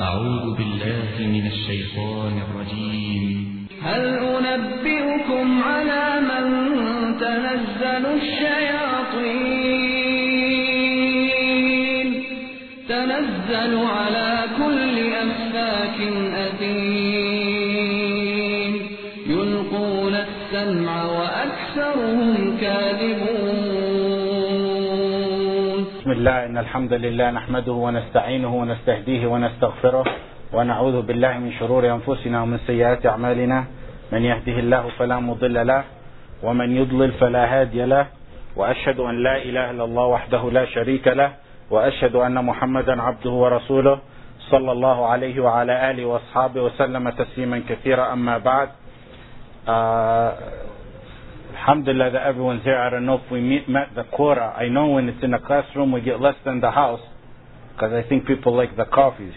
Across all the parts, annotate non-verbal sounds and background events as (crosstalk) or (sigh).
أعوذ بالله من الشيطان الرجيم. هل أنبئكم على من تنزل الشياطين؟ تنزل على الله إن الحمد لله نحمده ونستعينه ونستهديه ونستغفره ونعوذ بالله من شرور أنفسنا ومن سيئات أعمالنا. من يهده الله فلا مضل له ومن يضلل فلا هادي له. وأشهد أن لا إله إلا الله وحده لا شريك له. وأشهد أن محمدا عبده ورسوله صلى الله عليه وعلى آله وأصحابه وسلم تسليما كثيرا. أما بعد uh, Alhamdulillah that everyone's here. I don't know if we meet, met the quota. I know when it's in a classroom we get less than the house because I think people like the coffees.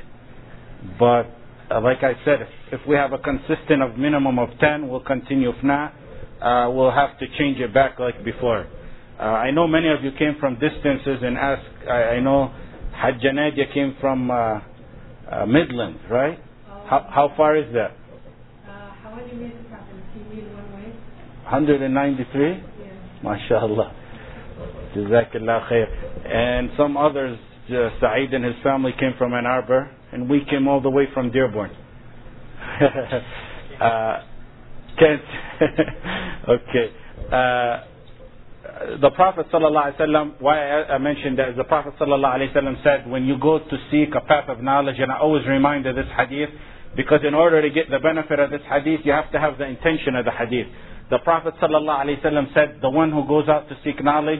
But uh, like I said, if, if we have a consistent of minimum of 10, we'll continue. If not, uh, we'll have to change it back like before. Uh, I know many of you came from distances and asked. I, I know Hajja Nadia came from uh, uh, Midland, right? How, how far is that? Uh, how many minutes happened? Can you read one way? 193? Yeah. MashaAllah. Jazakallah khair. And some others, uh, Saeed and his family came from Ann Arbor, and we came all the way from Dearborn. (laughs) uh, Kent. (laughs) okay. Uh, the Prophet ﷺ, why I, I mentioned that is the Prophet ﷺ said, when you go to seek a path of knowledge, and I always remind of this hadith, because in order to get the benefit of this hadith, you have to have the intention of the hadith. The Prophet ﷺ said, the one who goes out to seek knowledge,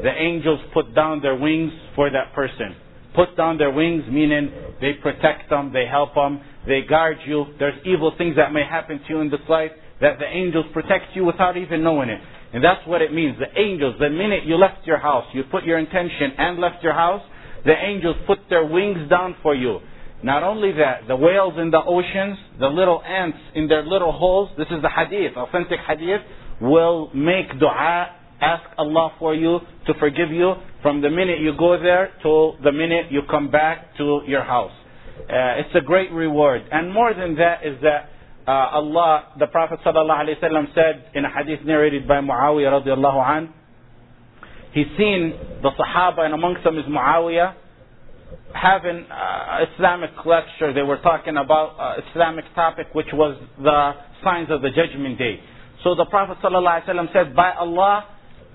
the angels put down their wings for that person. Put down their wings, meaning they protect them, they help them, they guard you. There's evil things that may happen to you in this life that the angels protect you without even knowing it. And that's what it means. The angels, the minute you left your house, you put your intention and left your house, the angels put their wings down for you. Not only that, the whales in the oceans, the little ants in their little holes, this is the hadith, authentic hadith, will make dua, ask Allah for you to forgive you from the minute you go there to the minute you come back to your house. Uh, it's a great reward. And more than that is that uh, Allah, the Prophet ﷺ said in a hadith narrated by Muawiyah radiallahu an, he's seen the Sahaba and amongst them is Muawiyah having uh, Islamic lecture. They were talking about uh, Islamic topic which was the signs of the judgment day. So the Prophet ﷺ said, by Allah,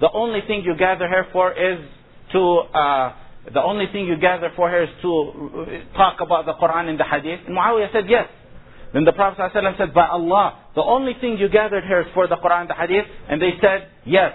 the only thing you gather here for is to, uh, the only thing you gather for here is to talk about the Quran and the Hadith. And Muawiyah said, yes. Then the Prophet ﷺ said, by Allah, the only thing you gathered here is for the Quran and the Hadith. And they said, yes.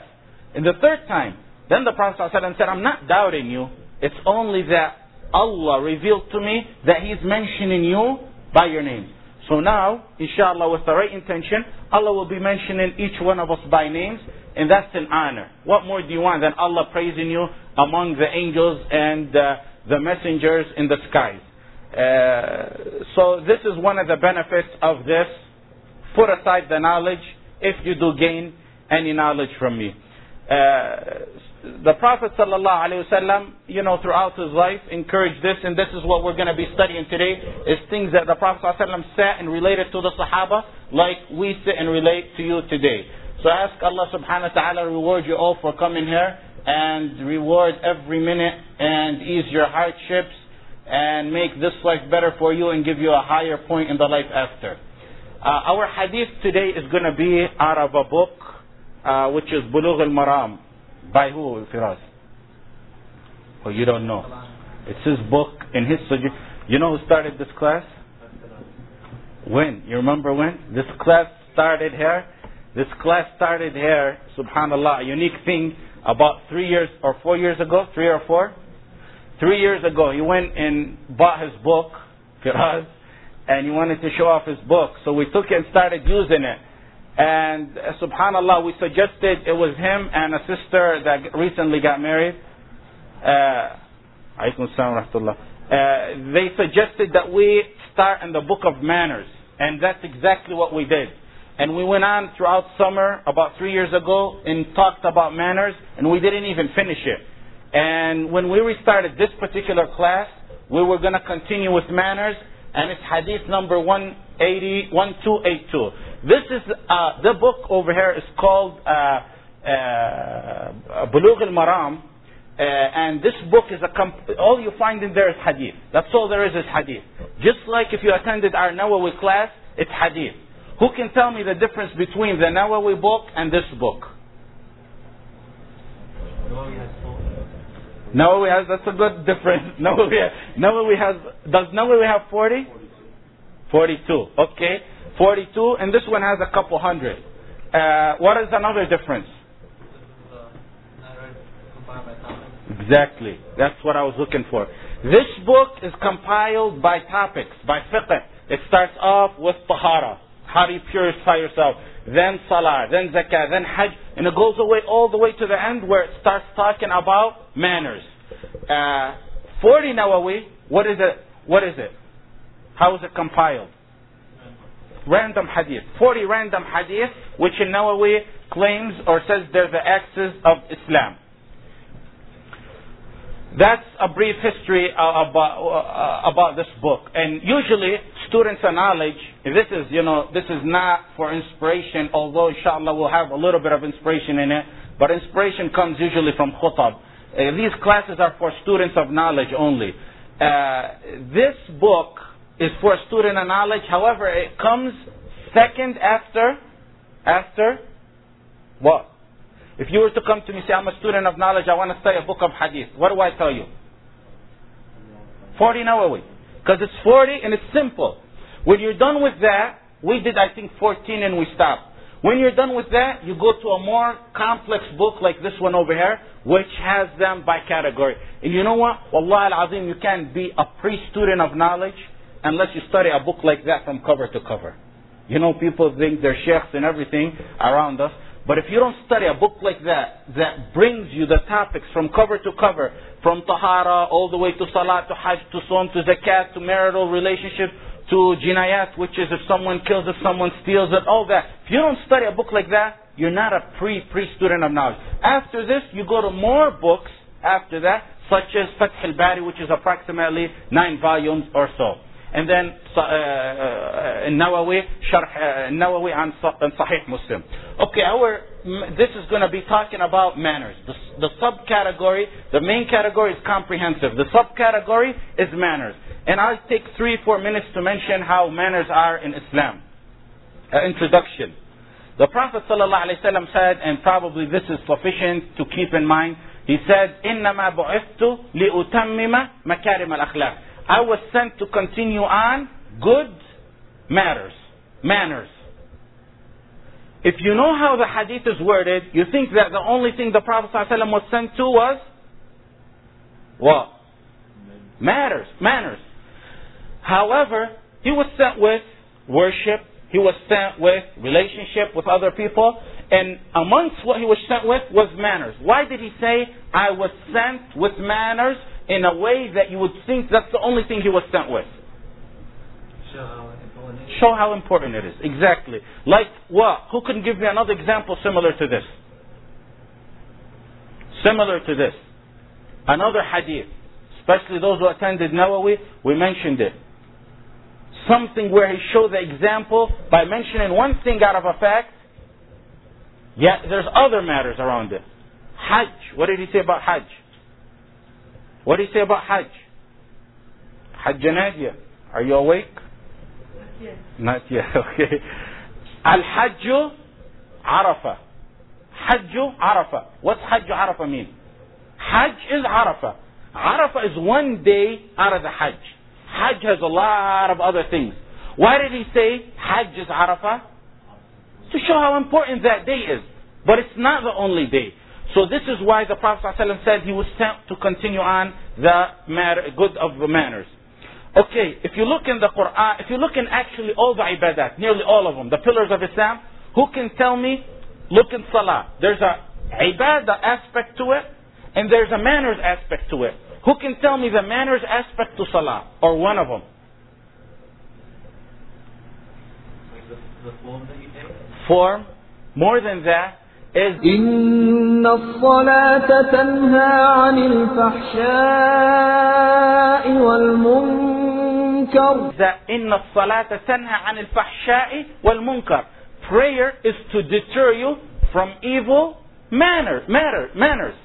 And the third time, then the Prophet ﷺ said, I'm not doubting you. It's only that Allah revealed to me that He's mentioning you by your name. So now, inshallah, with the right intention, Allah will be mentioning each one of us by names, and that's an honor. What more do you want than Allah praising you among the angels and uh, the messengers in the skies? Uh, so this is one of the benefits of this. Put aside the knowledge if you do gain any knowledge from me. Uh, the Prophet ﷺ, you know, throughout his life encouraged this, and this is what we're going to be studying today, is things that the Prophet ﷺ said and related to the Sahaba, like we sit and relate to you today. So I ask Allah subhanahu wa ta'ala reward you all for coming here, and reward every minute, and ease your hardships, and make this life better for you, and give you a higher point in the life after. Uh, our hadith today is going to be out of a book, uh, which is Bulugh al-Maram. By who, Firas? Oh, you don't know. It's his book in his suggestion. You know who started this class? When? You remember when? This class started here. This class started here, subhanAllah, a unique thing about three years or four years ago, three or four? Three years ago, he went and bought his book, Firaz, and he wanted to show off his book. So we took it and started using it. And uh, subhanallah, we suggested it was him and a sister that recently got married. Uh, uh, they suggested that we start in the book of manners. And that's exactly what we did. And we went on throughout summer, about three years ago, and talked about manners, and we didn't even finish it. And when we restarted this particular class, we were going to continue with manners, and it's hadith number 180, 1282. This is, uh, the book over here is called uh, uh, Bulugh al-Maram, uh, and this book is a comp- all you find in there is hadith. That's all there is is hadith. Just like if you attended our Nawawi class, it's hadith. Who can tell me the difference between the Nawawi book and this book? Nawawi has, that's a good difference. (laughs) Nawawi, Nawawi has, does Nawawi have 40? 42. Okay. 42, and this one has a couple hundred. Uh, what is another difference? Exactly. That's what I was looking for. This book is compiled by topics, by fiqh. It starts off with tahara, how do you purify yourself, then salah, then zakah, then hajj, and it goes away all the way to the end where it starts talking about manners. Uh, 40 Nawawi, what is it? What is it? How is it compiled? Random hadith. 40 random hadith, which in Nawawi claims or says they're the axis of Islam. That's a brief history uh, about, uh, about this book. And usually, students of knowledge, this is, you know, this is not for inspiration, although inshallah we'll have a little bit of inspiration in it, but inspiration comes usually from khutab. Uh, these classes are for students of knowledge only. Uh, this book is for a student of knowledge, however, it comes second after, after what? If you were to come to me and say, I'm a student of knowledge, I want to study a book of hadith, what do I tell you? 40 Nawawi. Because it's 40 and it's simple. When you're done with that, we did I think 14 and we stopped. When you're done with that, you go to a more complex book like this one over here, which has them by category. And you know what? Wallah al-azim, you can't be a pre-student of knowledge unless you study a book like that from cover to cover. You know, people think they're sheikhs and everything around us. But if you don't study a book like that, that brings you the topics from cover to cover, from tahara all the way to salat, to hajj, to som, to zakat, to marital relationship, to jinayat, which is if someone kills, if someone steals it, all that. If you don't study a book like that, you're not a pre pre student of knowledge. After this, you go to more books after that, such as Fath al-Bari, which is approximately nine volumes or so And then uh, uh, Nawawi, Sharh uh, Nawawi on Sahih Muslim. Okay, our this is going to be talking about manners. The, the subcategory, the main category is comprehensive. The subcategory is manners. And I'll take three, four minutes to mention how manners are in Islam. Uh, introduction. The Prophet ﷺ said, and probably this is sufficient to keep in mind, he said, إِنَّمَا بُعِثْتُ لِأُتَمِّمَ مَكَارِمَ الْأَخْلَاقِ I was sent to continue on good matters, manners. If you know how the hadith is worded, you think that the only thing the Prophet ﷺ was sent to was what? Matters, manners. However, he was sent with worship, he was sent with relationship with other people, and amongst what he was sent with was manners. Why did he say, I was sent with manners in a way that you would think that's the only thing he was sent with? Show how important it is. Exactly. Like what? Who can give me another example similar to this? Similar to this. Another hadith. Especially those who attended Nawawi, we mentioned it. Something where he showed the example by mentioning one thing out of a fact, yet there's other matters around it. Hajj. What did he say about Hajj? What did he say about Hajj? Hajj Nadia. Are you awake? Yes. (laughs) Not yet, okay. Al-Hajj Arafah. Hajj Arafah. What's Hajj Arafah mean? Hajj is Arafah. Arafah is one day out of the Hajj. Hajj has a lot of other things. Why did he say Hajj is Arafah? To show how important that day is. But it's not the only day. So this is why the Prophet ﷺ said he was sent to continue on the matter, good of the manners. Okay, if you look in the Quran, if you look in actually all the ibadat, nearly all of them, the pillars of Islam, who can tell me, look in Salah, there's a ibadah aspect to it, and there's a manners aspect to it. Who can tell me the manners aspect to Salah, or one of them? Form, more than that, إن الصلاة تنهى عن الفحشاء والمنكر والمنكر that إن الصلاة تنهى عن الفحشاء والمنكر. Prayer is to deter you from evil manner, matter, manners.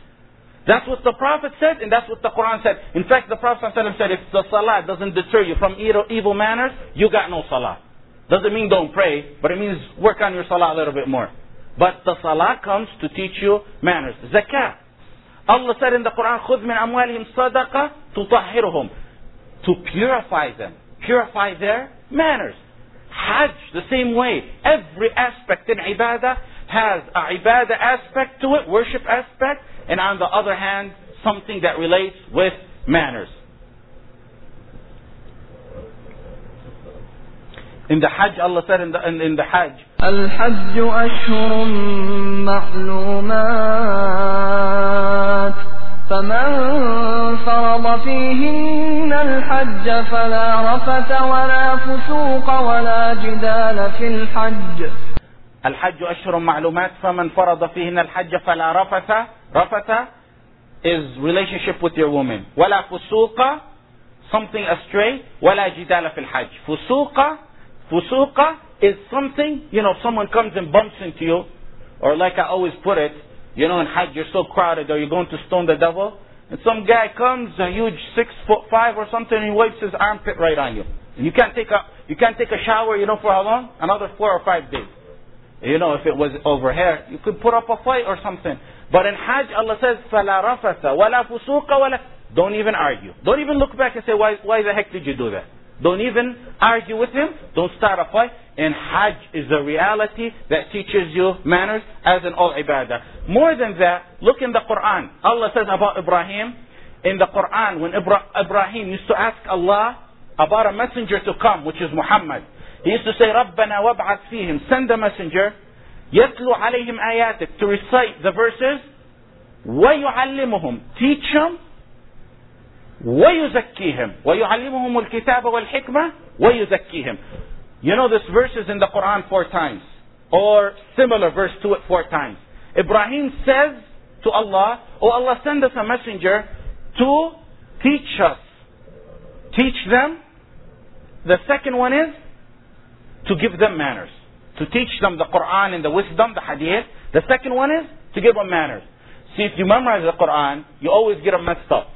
That's what the Prophet said, and that's what the Quran said. In fact, the Prophet ﷺ said, if the salah doesn't deter you from evil, evil manners, you got no salah. Doesn't mean don't pray, but it means work on your salah a little bit more. But the salah comes to teach you manners. Zakat. Allah said in the Quran, خُذْ مِنْ أَمْوَالِهِمْ صَدَقَةً تُطَهِّرُهُم To purify them. Purify their manners. Hajj, the same way. Every aspect in ibadah has a ibadah aspect to it, worship aspect, and on the other hand, something that relates with manners. In the Hajj, Allah said in the, in, in the Hajj, الحج أشهر معلومات. فمن فرض فيهن الحج فلا رفث ولا فسوق ولا جدال في الحج. الحج أشهر معلومات. فمن فرض فيهن الحج فلا رفث. رفث is relationship with your woman. ولا فسوق something astray ولا جدال في الحج. فسوق فسوق is something you know someone comes and bumps into you or like I always put it you know in Hajj you're so crowded or you're going to stone the devil and some guy comes a huge six foot five or something and he wipes his armpit right on you and you can't take a you can't take a shower you know for how long another four or five days you know, if it was over here, you could put up a fight or something. But in Hajj, Allah says, فَلَا رَفَثَ وَلَا فُسُوقَ وَلَا Don't even argue. Don't even look back and say, why, why the heck did you do that? Don't even argue with him. Don't start a fight. And Hajj is a reality that teaches you manners as in all ibadah. More than that, look in the Quran. Allah says about Ibrahim, in the Quran, when Ibra- Ibrahim used to ask Allah about a messenger to come, which is Muhammad. He used to say, رَبَّنَا وَابْعَثْ فِيهِمْ Send a messenger, يَتْلُو عَلَيْهِمْ آيَاتِكَ To recite the verses, وَيُعَلِّمُهُم Teach them, وَيُزَكِّيهِمْ وَيُعَلِّمُهُمُ الْكِتَابَ وَالْحِكْمَةِ وَيُزَكِّيهِمْ You know this verse is in the Quran four times, or similar verse to it four times. Ibrahim says to Allah, Oh Allah, send us a messenger to teach us. Teach them. The second one is to give them manners. To teach them the Quran and the wisdom, the hadith. The second one is to give them manners. See, if you memorize the Quran, you always get them messed up.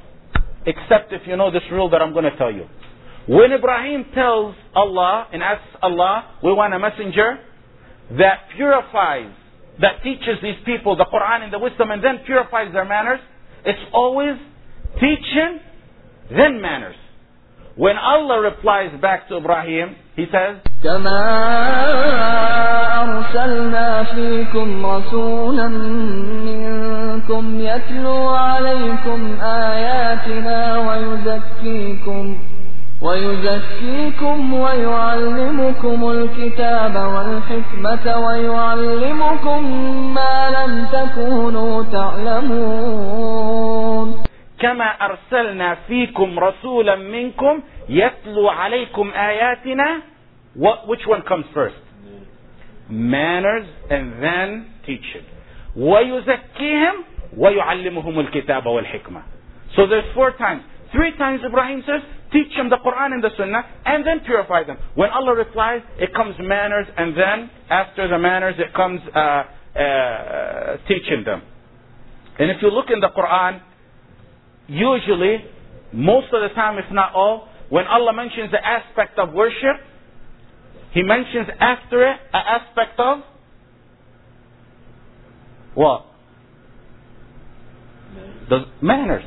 Except if you know this rule that I'm going to tell you. When Ibrahim tells Allah and asks Allah, we want a messenger that purifies, that teaches these people the Quran and the wisdom and then purifies their manners, it's always teaching, then manners. When Allah replies back to Ibrahim, He says, كما أرسلنا فيكم رسولا منكم يتلو عليكم آياتنا ويزكيكم ويزكيكم ويعلمكم الكتاب والحكمة ويعلمكم ما لم تكونوا تعلمون. كما أرسلنا فيكم رسولا منكم يتلو عليكم آياتنا. What, which one comes first? Manners and then teaching. ويزكيهم ويعلمهم الكتاب والحكمة so there's four times three times Ibrahim says teach them the Quran and the Sunnah and then purify them when Allah replies it comes manners and then after the manners it comes uh, uh, teaching them and if you look in the Quran usually, most of the time, if not all, when Allah mentions the aspect of worship, He mentions after it an aspect of what? The manners.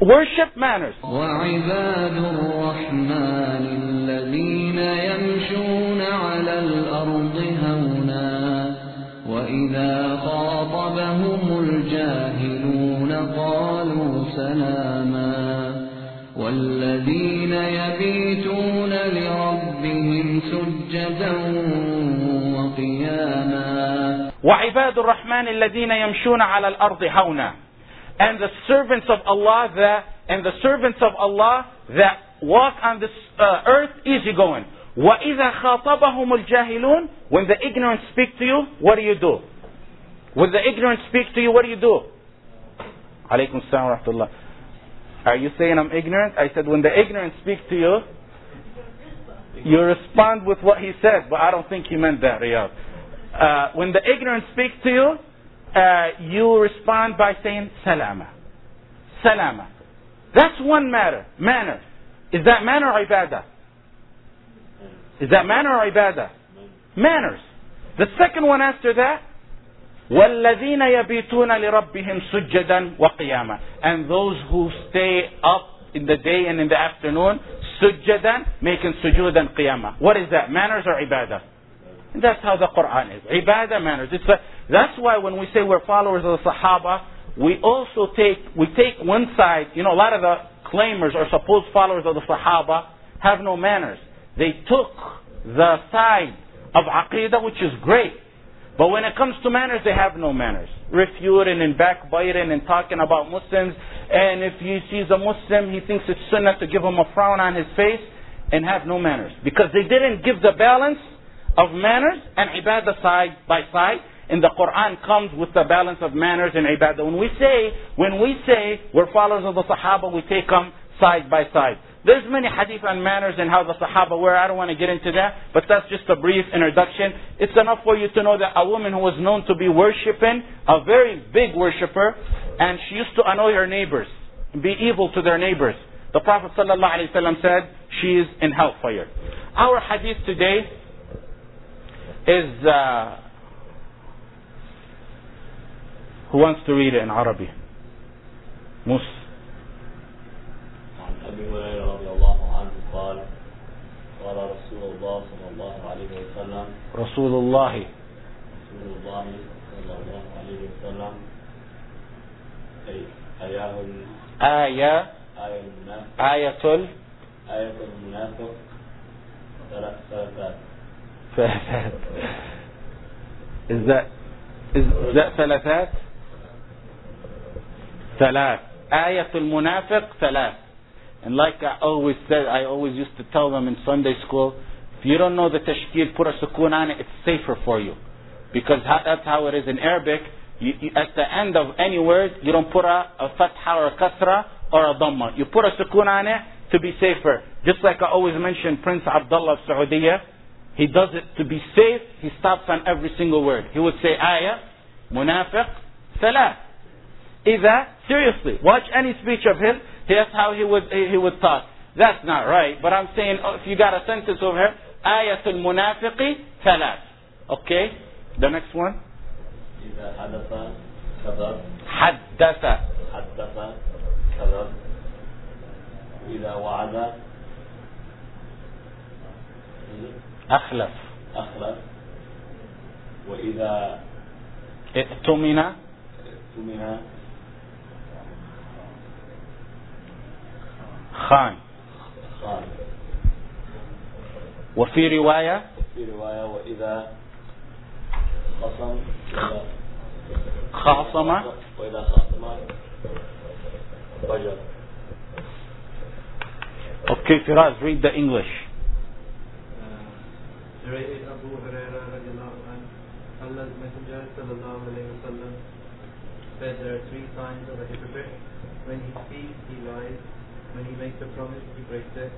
Worship manners. وعباد الرحمن الذين يمشون على الأرض هونا وإذا خاطبهم الجاهلون قالوا سلاما والذين يبيتون لربهم سجدا وقياما وعباد الرحمن الذين يمشون على الأرض هونا and the servants of Allah that and the servants of Allah that walk on this uh, earth easygoing. وَإِذَا خَاطَبَهُمُ الْجَاهِلُونَ When the ignorant speak to you, what do you do? When the ignorant speak to you, what do you do? Alaykum salam wa rahmatullah. Are you saying I'm ignorant? I said when the ignorant speak to you, You respond with what he said, but I don't think he meant that, Riyadh. Uh, when the ignorant speaks to you, uh, you respond by saying salama. Salama. That's one matter. Manner. Is that manner or ibadah? Is that manner or ibadah? Manners. The second one after that, وَالَّذِينَ يَبِيتُونَ لِرَبِّهِمْ سُجَّدًا وَقِيَامًا And those who stay up in the day and in the afternoon, sujadan, making sujood and qiyamah. What is that? Manners or ibadah? That's how the Quran is. Ibadah manners. It's a, that's why when we say we're followers of the Sahaba, we also take, we take one side, you know, a lot of the claimers or supposed followers of the Sahaba have no manners. They took the side of Aqidah, which is great. But when it comes to manners, they have no manners. Refuting and backbiting and talking about Muslims. And if he sees a Muslim, he thinks it's sunnah to give him a frown on his face and have no manners. Because they didn't give the balance of manners and ibadah side by side. And the Quran comes with the balance of manners and ibadah. When we say, when we say we're followers of the Sahaba, we take them side by side. There's many hadith on manners and how the Sahaba were. I don't want to get into that, but that's just a brief introduction. It's enough for you to know that a woman who was known to be worshipping, a very big worshipper, and she used to annoy her neighbors, be evil to their neighbors. The Prophet ﷺ said, she is in hellfire. Our hadith today is, uh, who wants to read it in Arabic? Mus. عن أبي هريرة رضي الله عنه قال قال رسول الله صلى الله عليه وسلم رسول الله. رسول الله صلى الله عليه وسلم أي آية آية. المنافق آية ال. آية المنافق ثلاث ثلاثات ثلاثات (laughs) is that is that ثلاثات ثلاث آية المنافق ثلاث and like I always said I always used to tell them in Sunday school if you don't know the tashkil put a sukun on it it's safer for you because how, that's how it is in Arabic you, you, at the end of any word you don't put a, a fatha or a kasra or a dhamma you put a sukun on it to be safer just like I always mention Prince Abdullah of Saudi he does it to be safe. He stops on every single word. He would say ayah, munafiq, salat. إذا, seriously, watch any speech of his. Here's how he would, he would talk. That's not right. But I'm saying, oh, if you got a sentence over here, ayatul munafiqi, salat. Okay? The next one. إذا حدث كذب حدث. حدث كذب إذا وعد أخلف. أخلف وإذا ائتمن. اؤتمن خان. خان وفي رواية في رواية وإذا خصم خاصم. وإذا خاصم فجر Okay, Firaz, read the English. Narrated Abu Huraira Allah's Messenger sallam said there are three signs of a hypocrite. When he speaks, he lies. When he makes a promise, he breaks it.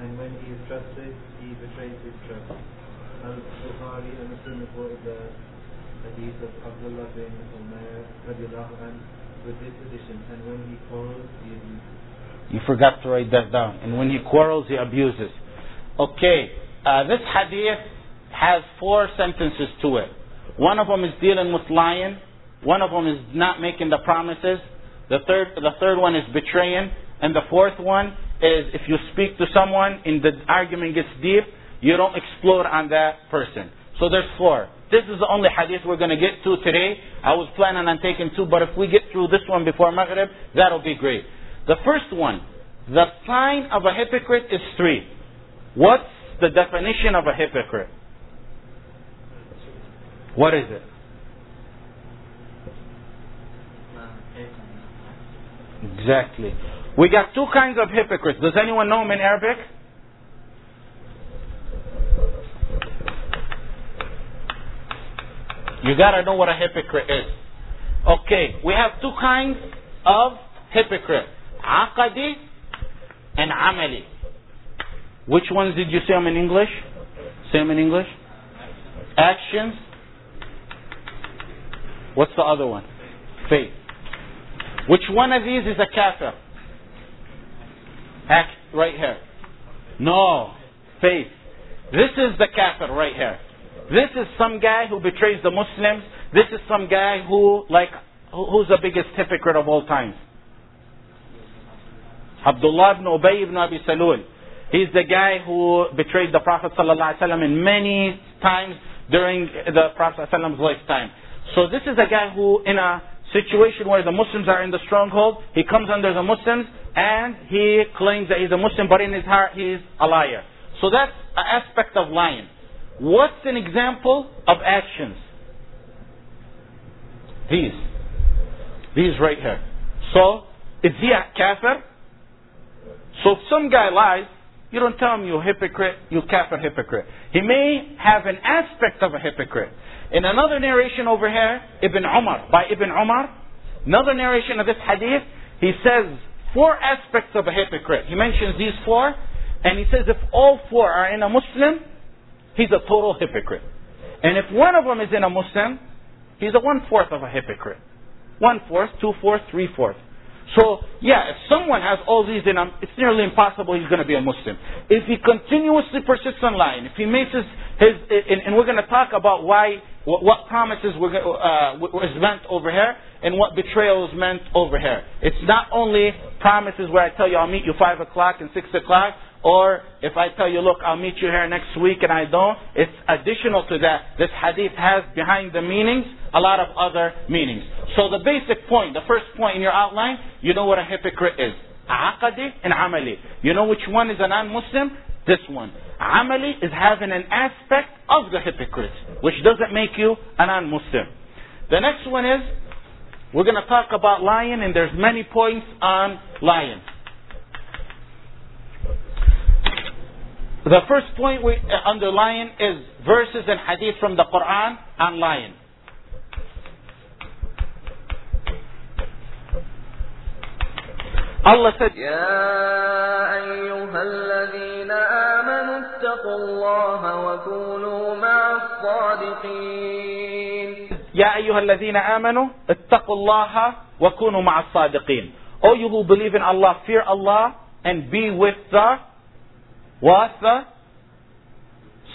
And when he is trusted, he betrays his trust. Al-Bukhari and Muslim reported the hadith of Abdullah bin Umair with this addition. And when he quarrels, he abuses. You forgot to write that down. And when he quarrels, he abuses. Okay, uh, this hadith has four sentences to it. One of them is dealing with lying. One of them is not making the promises. The third, the third one is betraying. And the fourth one is if you speak to someone and the argument gets deep, you don't explode on that person. So there's four. This is the only hadith we're going to get to today. I was planning on taking two, but if we get through this one before Maghrib, that'll be great. The first one, the sign of a hypocrite is three. What's the definition of a hypocrite? What is it? Exactly. We got two kinds of hypocrites. Does anyone know them in Arabic? You gotta know what a hypocrite is. Okay, we have two kinds of hypocrite. Aqadi and Amali. Which ones did you say them in English? Say them in English. Actions. What's the other one? Faith. Which one of these is a kafir? Act right here. No. Faith. This is the kafir right here. This is some guy who betrays the Muslims. This is some guy who, like, who's the biggest hypocrite of all times? Abdullah ibn Ubay ibn Abi Salul. He's the guy who betrayed the Prophet ﷺ in many times during the Prophet's lifetime. So this is a guy who, in a situation where the Muslims are in the stronghold, he comes under the Muslims and he claims that he's a Muslim, but in his heart he's a liar. So that's an aspect of lying. What's an example of actions? These. These right here. So, is he a kafir? So if some guy lies, you don't tell him you're a hypocrite, you kafir hypocrite. He may have an aspect of a hypocrite. In another narration over here, Ibn Umar, by Ibn Umar, another narration of this hadith, he says four aspects of a hypocrite. He mentions these four, and he says if all four are in a Muslim, he's a total hypocrite. And if one of them is in a Muslim, he's a one fourth of a hypocrite. One fourth, two fourths, three fourths. So, yeah, if someone has all these in him, it's nearly impossible he's going to be a Muslim. If he continuously persists on lying, if he makes his, his and, and we're going to talk about why, what, what promises were, uh, was meant over here, and what betrayal is meant over here. It's not only promises where I tell you I'll meet you 5 o'clock and 6 o'clock, or if I tell you, look, I'll meet you here next week and I don't, it's additional to that. This hadith has behind the meanings a lot of other meanings. So the basic point, the first point in your outline, you know what a hypocrite is. Aqadi and amali. You know which one is a non-Muslim? This one. Amali is having an aspect of the hypocrite, which doesn't make you a non-Muslim. The next one is, we're going to talk about lying, and there's many points on lying. The first point we uh, underline is verses and hadith from the Quran on lying. Allah said, يا أيها الذين آمنوا اتقوا الله وكونوا مع الصادقين يا أيها الذين آمنوا اتقوا الله وكونوا مع الصادقين. O you who believe in Allah, fear Allah and be with the what? The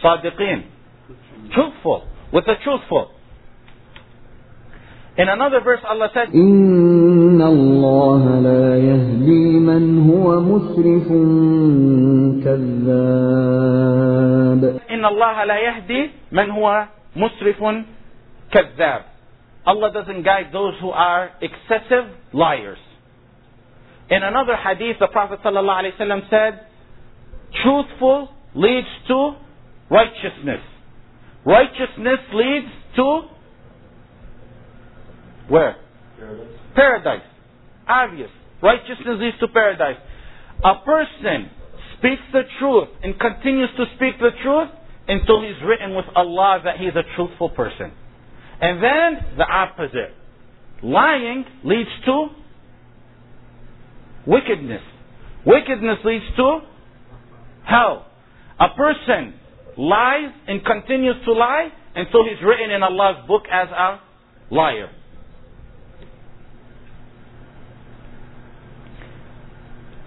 صادقين. Truthful. With the truthful. In another verse Allah said, إن الله لا يهدي من هو مسرف كذاب إن الله لا يهدي من هو مسرف كذاب. Allah doesn't guide those who are excessive liars. In another hadith, the Prophet ﷺ said, truthful leads to righteousness. Righteousness leads to where? Paradise. Paradise. Obvious. Righteousness leads to paradise. A person speaks the truth and continues to speak the truth until he's written with Allah that he's a truthful person. And then the opposite. Lying leads to wickedness. Wickedness leads to hell. A person lies and continues to lie until he's written in Allah's book as a liar.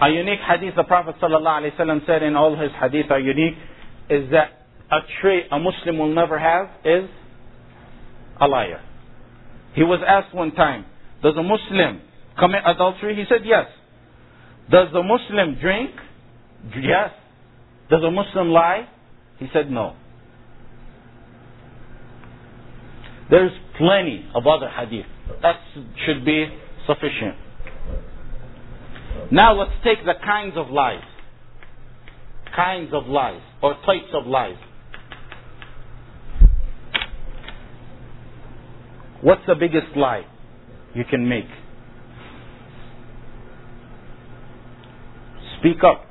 A unique hadith the Prophet ﷺ said in all his hadith are unique is that a trait a Muslim will never have is a liar. He was asked one time, does a Muslim commit adultery? He said yes. Does the Muslim drink? Yes. Does a Muslim lie? He said no. There's plenty of other hadith. That should be sufficient. Now let's take the kinds of lies. Kinds of lies, or types of lies. What's the biggest lie you can make? Speak up.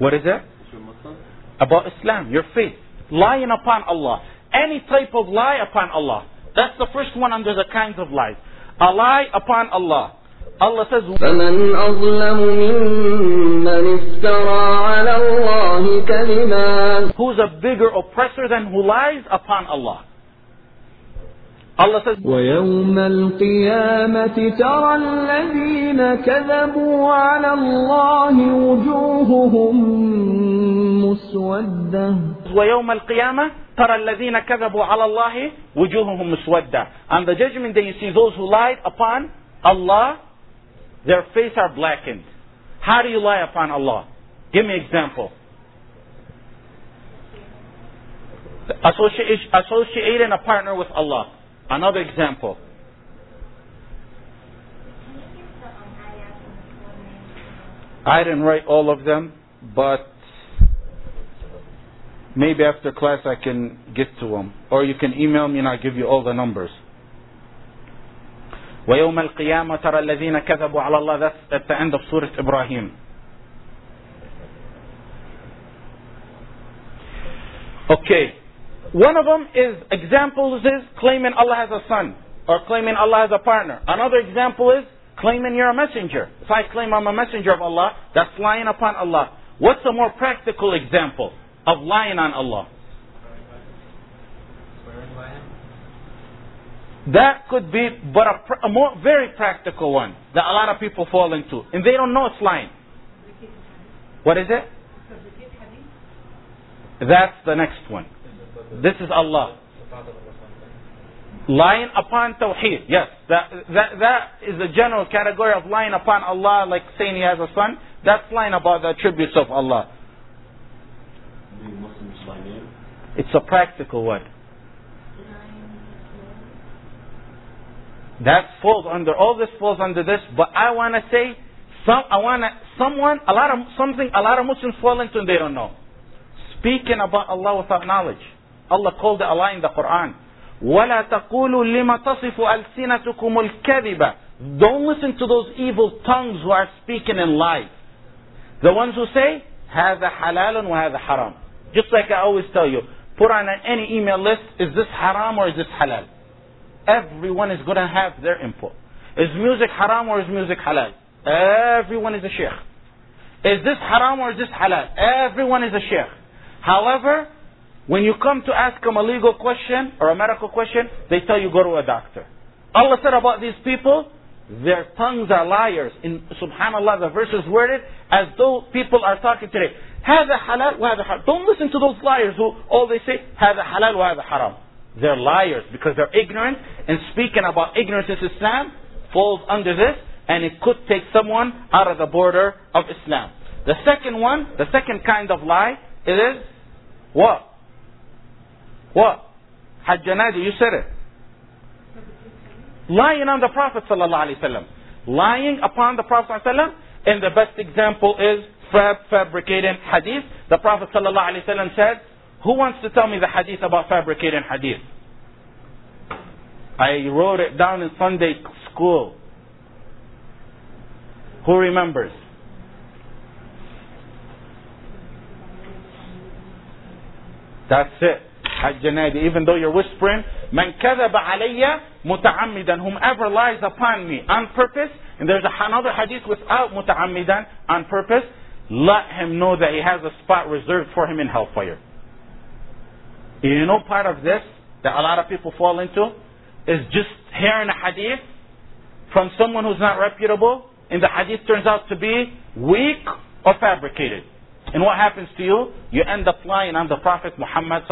You're Muslim? What is it? Is you Muslim? About Islam, your faith. Lying upon Allah. Any type of lie upon Allah. That's the first one under the kinds of lies. A lie upon Allah. Allah says, فمن أظلم ممن افترى على الله كذبا Who's a bigger oppressor than who lies upon Allah? Allah says, ويوم القيامة ترى الذين كذبوا على الله وجوههم مسودة ويوم القيامة ترى الذين كذبوا على الله وجوههم مسودة. On the judgment day you see those who lied upon Allah, their face are blackened. How do you lie upon Allah? Give me example. Associate, associating a partner with Allah. Another example. I didn't write all of them, but maybe after class I can get to them. Or you can email me and I'll give you all the numbers. ويوم القيامة ترى الذين كذبوا على الله that's at the end of Surah Ibrahim. Okay. One of them is examples is claiming Allah has a son or claiming Allah has a partner. Another example is claiming you're a messenger. If I claim I'm a messenger of Allah, that's lying upon Allah. What's a more practical example of lying on Allah? Swearing by him. That could be, but a, pr- a more very practical one that a lot of people fall into, and they don't know it's lying. What is it? That's the next one. This is Allah. Lying upon Tawheed. Yes, that, that, that is a general category of lying upon Allah, like saying He has a son. That's lying about the attributes of Allah. It's a practical one. That falls under all this falls under this, but I want to say some I want to someone a lot of something a lot of Muslims fall into and they don't know. Speaking about Allah without knowledge. Allah called it Allah in the Quran. وَلَا تَقُولُوا لِمَا تَصِفُ أَلْسِنَتُكُمُ الْكَذِبَ Don't listen to those evil tongues who are speaking in lies. The ones who say, هذا حلال وهذا حرام. Just like I always tell you, put on any email list, is this haram or is this halal? Everyone is going to have their input. Is music haram or is music halal? Everyone is a sheikh. Is this haram or is this halal? Everyone is a sheikh. However, when you come to ask them a legal question or a medical question, they tell you go to a doctor. Allah said about these people, their tongues are liars. In Subhanallah, the verse is worded as though people are talking today. هذا حلال وهذا حرام. Don't listen to those liars who all they say هذا حلال وهذا حرام. They're liars because they're ignorant and speaking about ignorance in Islam falls under this and it could take someone out of the border of Islam. The second one, the second kind of lie, it is what? What? Hajj you said it. Lying on the Prophet sallallahu alaihi wasallam. Lying upon the Prophet sallallahu. And the best example is fab fabricating hadith. The Prophet sallallahu alaihi wasallam said, "Who wants to tell me the hadith about fabricating hadith?" I wrote it down in Sunday school. Who remembers? That's it. Even though you're whispering, Man kadaba alayya muta'ammidan. Whomever lies upon me on purpose, and there's another hadith without muta'ammidan, on purpose, let him know that he has a spot reserved for him in hellfire. You know part of this that a lot of people fall into is just hearing a hadith from someone who's not reputable, and the hadith turns out to be weak or fabricated. And what happens to you? You end up lying on the Prophet Muhammad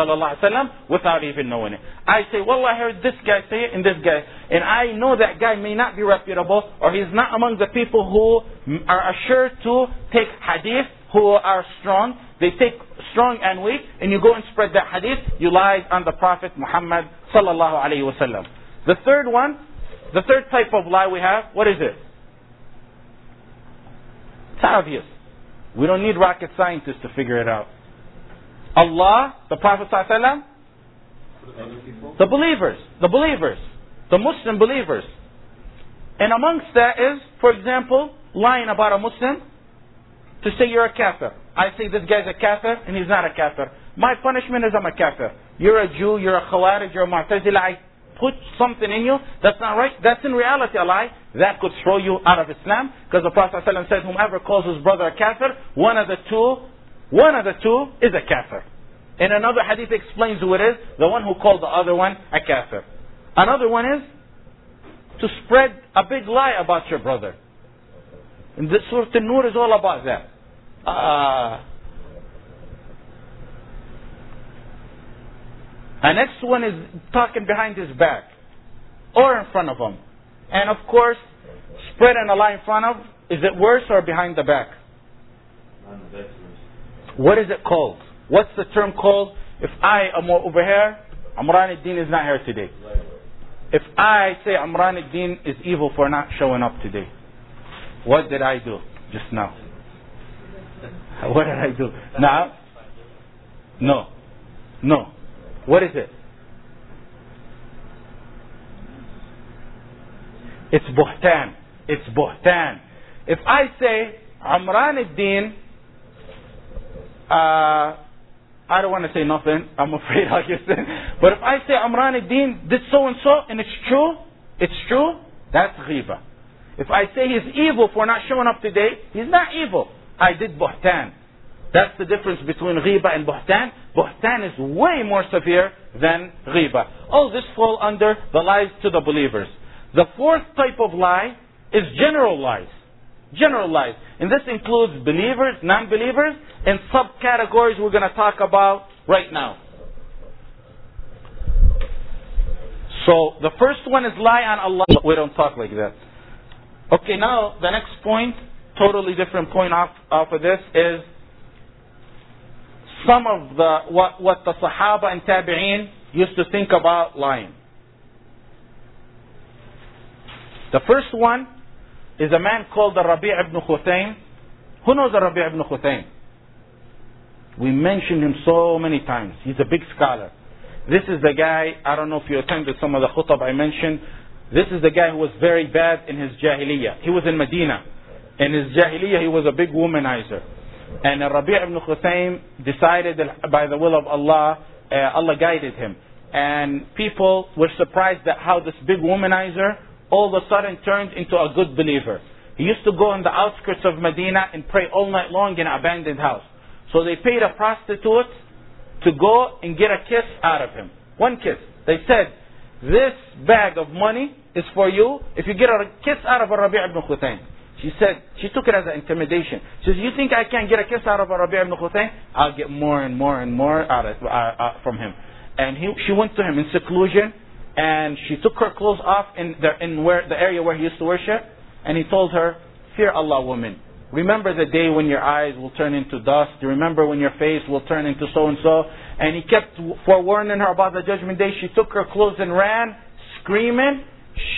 without even knowing it. I say, well, I heard this guy say it and this guy, and I know that guy may not be reputable, or he's not among the people who are assured to take hadith, who are strong. They take strong and weak, and you go and spread that hadith. You lied on the Prophet Muhammad wasallam. The third one, the third type of lie we have, what is it? It's obvious. We don't need rocket scientists to figure it out. Allah, the Prophet ﷺ, the believers, the believers, the Muslim believers. And amongst that is, for example, lying about a Muslim to say you're a kafir. I say this guy's a kafir and he's not a kafir. My punishment is I'm a kafir. You're a Jew, you're a Khawarij, you're a Mu'tazila. Put something in you that's not right, that's in reality a lie, that could throw you out of Islam. Because the Prophet ﷺ said, whomever calls his brother a kafir, one of the two, one of the two is a kafir. And another hadith explains who it is, the one who called the other one a kafir. Another one is to spread a big lie about your brother. And the Surah An-Nur is all about that. Uh, a next one is talking behind his back or in front of him. And of course, spreading a lie in front of, is it worse or behind the back? What is it called? What's the term called? If I am over here, Amran ad-Din is not here today. If I say Amran ad-Din is evil for not showing up today, what did I do just now? (laughs) What did I do? Now? No. No. What is it? It's buhtan. It's buhtan. If I say Amran ad-Din, uh, I don't want to say nothing. I'm (laughs) afraid I'll get. But if I say Amran ad-Din did so and so, and it's true, it's true, that's ghiba. If I say he's evil for not showing up today, he's not evil. I did buhtan. That's the difference between ghiba and buhtan. Buhtan is way more severe than ghiba. All this fall under the lies to the believers. The fourth type of lie is general lies. General lies. And this includes believers, non-believers, and subcategories we're going to talk about right now. So the first one is lie on Allah. We don't talk like that. Okay, now the next point, totally different point off, off of this is some of the what, what the Sahaba and Tabi'een used to think about lying. The first one is a man called the Rabi' ibn Khuthaym. Who knows the Rabi' ibn Khuthaym? We mentioned him so many times. He's a big scholar. This is the guy, I don't know if you attended some of the khutab I mentioned. This is the guy who was very bad in his jahiliyyah. He was in Medina. In his jahiliyyah, he was a big womanizer. And Rabi' ibn Khuthaym decided that by the will of Allah, uh, Allah guided him. And people were surprised at how this big womanizer all of a sudden turned into a good believer. He used to go on the outskirts of Medina and pray all night long in an abandoned house. So they paid a prostitute to go and get a kiss out of him. One kiss. They said, this bag of money is for you if you get a kiss out of a Rabi' ibn Khuthaym. She said, she took it as an intimidation. She says, you think I can't get a kiss out of Rabi' ibn Khuthaym? I'll get more and more and more out of, uh, uh, from him. And he, she went to him in seclusion and she took her clothes off in the, in where, the area where he used to worship, and he told her, Fear Allah, woman. Remember the day when your eyes will turn into dust. Remember when your face will turn into so and so. And he kept forewarning her about the judgment day. She took her clothes and ran, screaming.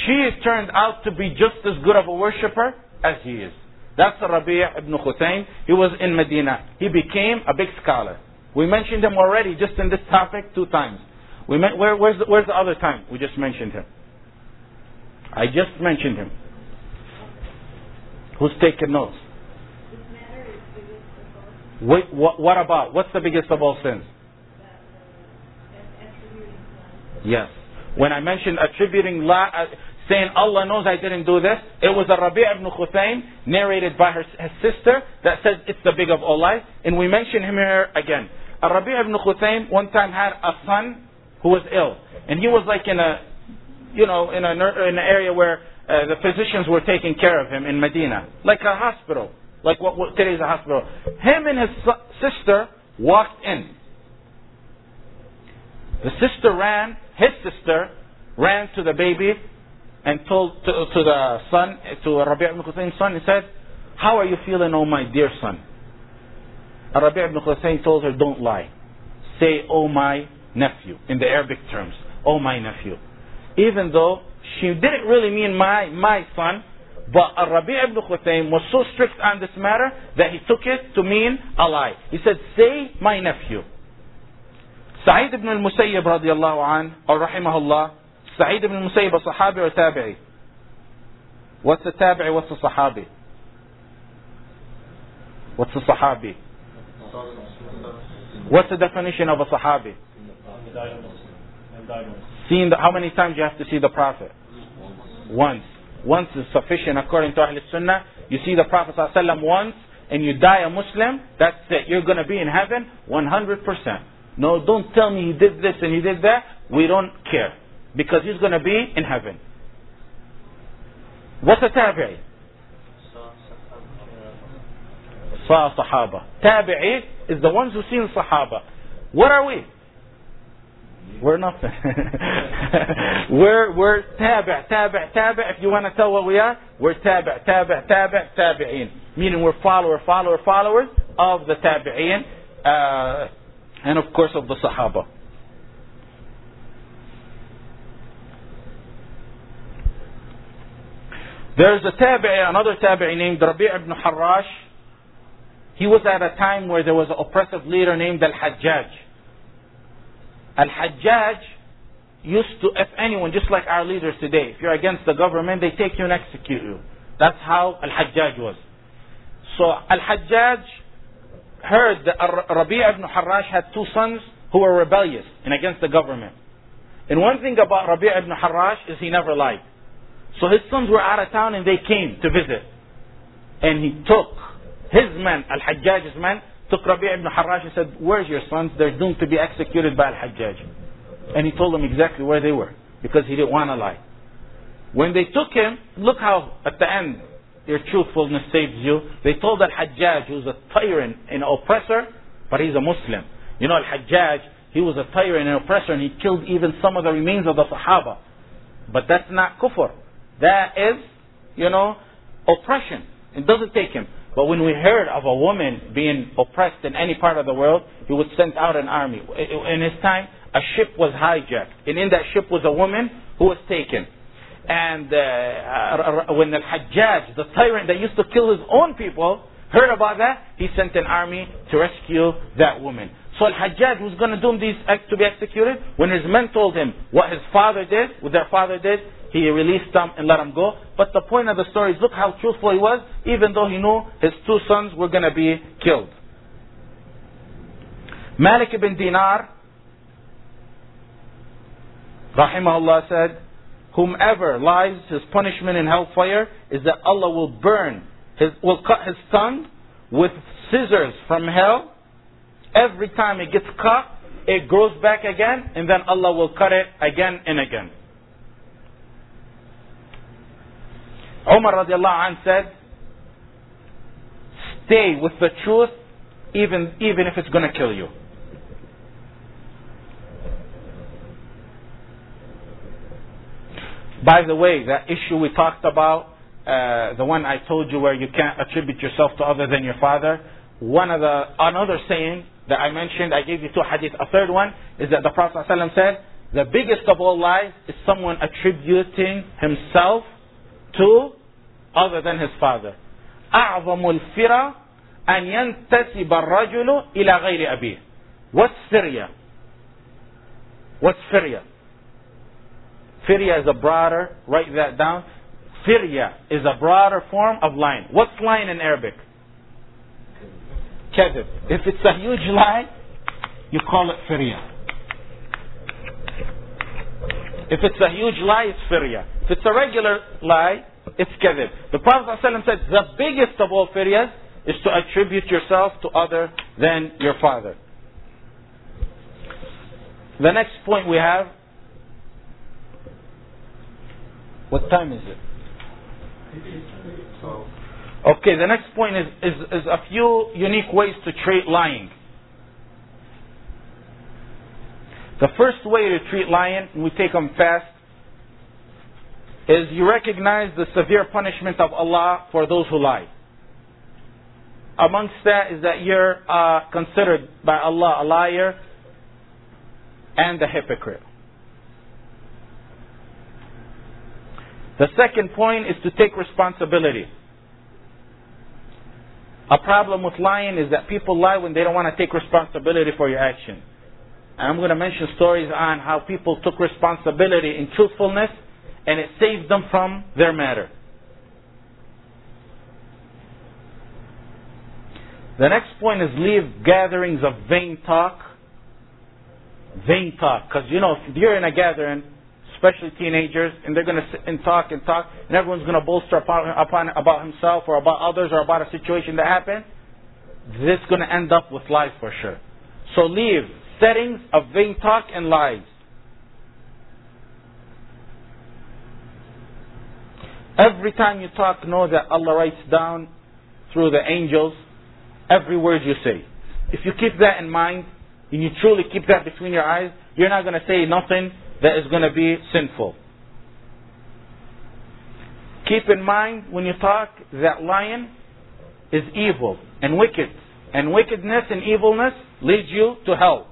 She turned out to be just as good of a worshipper as he is. That's Rabi' ibn Khuthaym. He was in Medina. He became a big scholar. We mentioned him already just in this topic two times. We met, where, where's, the, where's the other time? We just mentioned him. I just mentioned him. Who's taking notes? Wait, what, what about? What's the biggest of all sins? Yes. When I mentioned attributing la, saying Allah knows I didn't do this, it was a Rabi' ibn Khuthaym narrated by her, his sister that says it's the big of all lies. And we mention him here again. A Rabi' ibn Khuthaym one time had a son who was ill. And he was like in a, you know, in, a, in an area where uh, the physicians were taking care of him in Medina. Like a hospital. Like what, what today is a hospital. Him and his sister walked in. The sister ran, his sister ran to the baby and told to, to the son, to Rabi' ibn Khuthaym's son, he said, How are you feeling, oh my dear son? Rabi' ibn Khuthaym told her, Don't lie. Say, oh my nephew, in the Arabic terms. Oh my nephew. Even though she didn't really mean my, my son, but Rabi' ibn Khuthaym was so strict on this matter that he took it to mean a lie. He said, say my nephew. Sa'id ibn al-Musayyib radiallahu an, or rahimahullah, Sa'id ibn al-Musayyib a sahabi or tabi'i? What's the tabi'i, what's the sahabi? What's the sahabi? and died once. Seeing the, how many times you have to see the Prophet? Once. Once is sufficient according to Ahl Sunnah. You see the Prophet ﷺ once and you die a Muslim, that's it. You're going to be in heaven 100%. No, don't tell me he did this and he did that. We don't care. Because he's going to be in heaven. What's a tabi'i? Sa Sahaba. Tabi'i is the ones who seen Sahaba. What are we? We're nothing. (laughs) we're we're tabi' tabi' tabi' if you want to tell what we are, we're tabi' tabi' tabi' tabi'in. Meaning we're follower, follower, followers of the tabi'in, uh, and of course of the Sahaba. There's a tabi'i, another tabi'i named Rabi' ibn Harrash. He was at a time where there was an oppressive leader named Al-Hajjaj. Al-Hajjaj used to, if anyone, just like our leaders today, if you're against the government, they take you and execute you. That's how Al-Hajjaj was. So Al-Hajjaj heard that Rabi' ibn Harrash had two sons who were rebellious and against the government. And one thing about Rabi' ibn Harrash is he never lied. So his sons were out of town and they came to visit. And he took his men, Al-Hajjaj's men, took Rabi' ibn Harrash and said, where's your sons? They're doomed to be executed by Al-Hajjaj. And he told them exactly where they were because he didn't want to lie. When they took him, look how at the end your truthfulness saves you. They told Al-Hajjaj, who's a tyrant and oppressor, but he's a Muslim. You know, Al-Hajjaj, he was a tyrant and oppressor and he killed even some of the remains of the Sahaba. But that's not kufr. That is, you know, oppression. It doesn't take him. But when we heard of a woman being oppressed in any part of the world, he would send out an army. In his time, a ship was hijacked. And in that ship was a woman who was taken. And uh, when the Hajjaj, the tyrant that used to kill his own people, heard about that, he sent an army to rescue that woman. So Al-Hajjaj was going to doom these acts to be executed. When his men told him what his father did, what their father did, he released them and let them go. But the point of the story is look how truthful he was, even though he knew his two sons were going to be killed. Malik ibn Dinar, rahimahullah said, whomever lies, his punishment in hellfire is that Allah will burn, his, will cut his tongue with scissors from hell. Every time it gets cut, it grows back again, and then Allah will cut it again and again. Umar radiallahu anh said, stay with the truth even, even if it's going to kill you. By the way, that issue we talked about, uh, the one I told you where you can't attribute yourself to other than your father, one of the, another saying that I mentioned, I gave you two hadith. A third one is that the Prophet ﷺ said, the biggest of all lies is someone attributing himself to other than his father. أعظم الفرة أن ينتسب الرجل إلى غير أبيه. What's Firya? What's Firya? Firya is a broader, write that down. Firya is a broader form of lying. What's lying in Arabic? Kadhib. If it's a huge lie, you call it Firya. If it's a huge lie, it's Firya. If it's a regular lie, it's kadhib. The Prophet ﷺ said the biggest of all firyas is to attribute yourself to other than your father. The next point we have. What time is it? Okay, the next point is, is, is a few unique ways to treat lying. The first way to treat lying, and we take them fast, is you recognize the severe punishment of Allah for those who lie. Amongst that is that you're uh, considered by Allah a liar and a hypocrite. The second point is to take responsibility. A problem with lying is that people lie when they don't want to take responsibility for your action. And I'm going to mention stories on how people took responsibility in truthfulness and it saved them from their matter. The next point is leave gatherings of vain talk vain talk. Because, you know, if you're in a gathering, especially teenagers, and they're going to sit and talk and talk, and everyone's going to bolster upon, upon about himself or about others or about a situation that happened, this is going to end up with lies for sure. So leave settings of vain talk and lies. Every time you talk, know that Allah writes down through the angels every word you say. If you keep that in mind, and you truly keep that between your eyes, you're not going to say nothing that is going to be sinful. Keep in mind when you talk that lying is evil and wicked. And wickedness and evilness leads you to hell.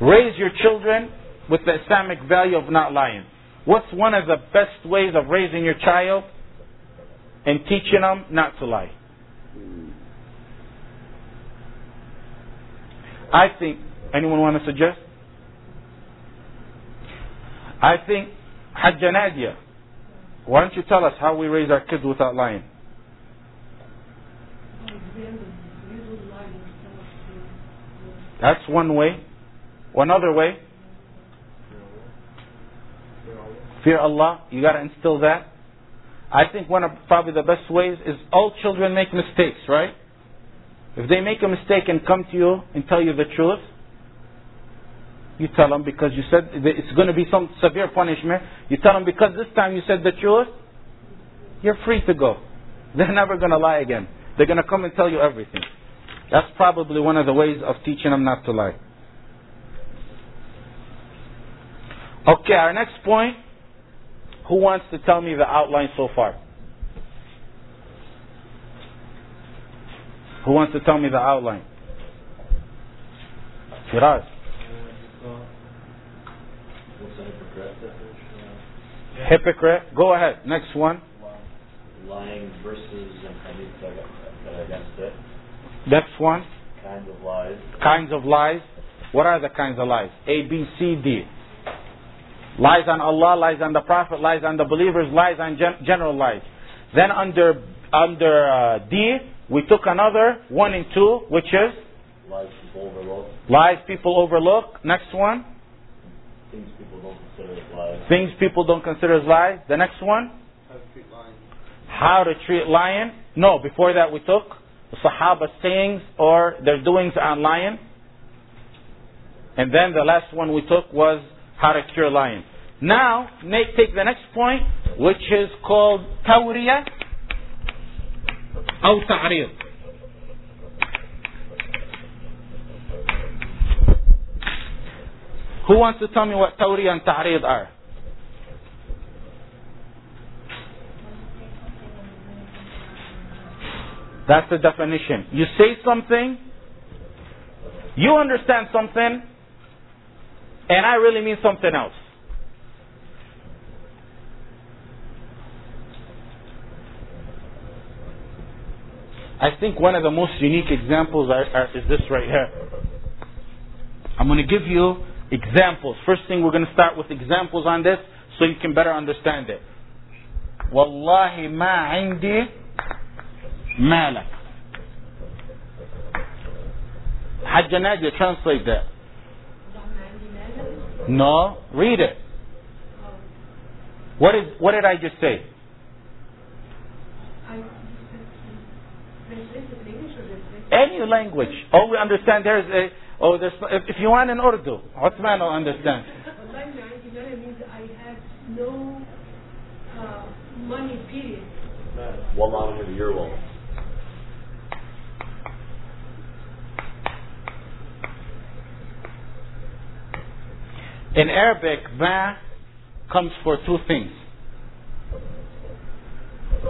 Raise your children with the Islamic value of not lying. What's one of the best ways of raising your child and teaching them not to lie? I think, anyone want to suggest? I think, Hajja Nadia, why don't you tell us how we raise our kids without lying? That's one way. One other way, fear Allah. You got to instill that. I think one of probably the best ways is all children make mistakes, right? If they make a mistake and come to you and tell you the truth, you tell them because you said it's going to be some severe punishment. You tell them because this time you said the truth, you're free to go. (laughs) They're never going to lie again. They're going to come and tell you everything. That's probably one of the ways of teaching them not to lie. Okay, our next point. Who wants to tell me the outline so far? Who wants to tell me the outline? Firaz. Hypocrite. Go ahead. Next one. Lying verses and hadith that that are against it. Next one. Kinds of lies. Kinds of lies. What are the kinds of lies? A, B, C, D. Lies on Allah, lies on the Prophet, lies on the believers, lies on gen- general lies. Then under under uh, D, we took another one and two, which is Lies people overlook. lies people overlook. Next one, Things people don't consider as lies. things people don't consider as lies. The next one, how to treat lion. No, before that we took the Sahaba sayings or their doings on lying. And then the last one we took was how to cure lion. Now, na- take the next point, which is called tawriya أو تعريض. Who wants to tell me what tawriya and ta'rid are? That's the definition. You say something, you understand something, and I really mean something else. I think one of the most unique examples are, are, is this right here. I'm going to give you examples. First thing, we're going to start with examples on this so you can better understand it. Wallahi ma indi malak. Hajj translate that. No, read it. What, is, what did I just say? Any language. All we understand there is a oh there's if, if you want in Urdu, Uthman will understand. means I have no uh, money, period. Wallah have your wealth. In Arabic, ma comes for two things.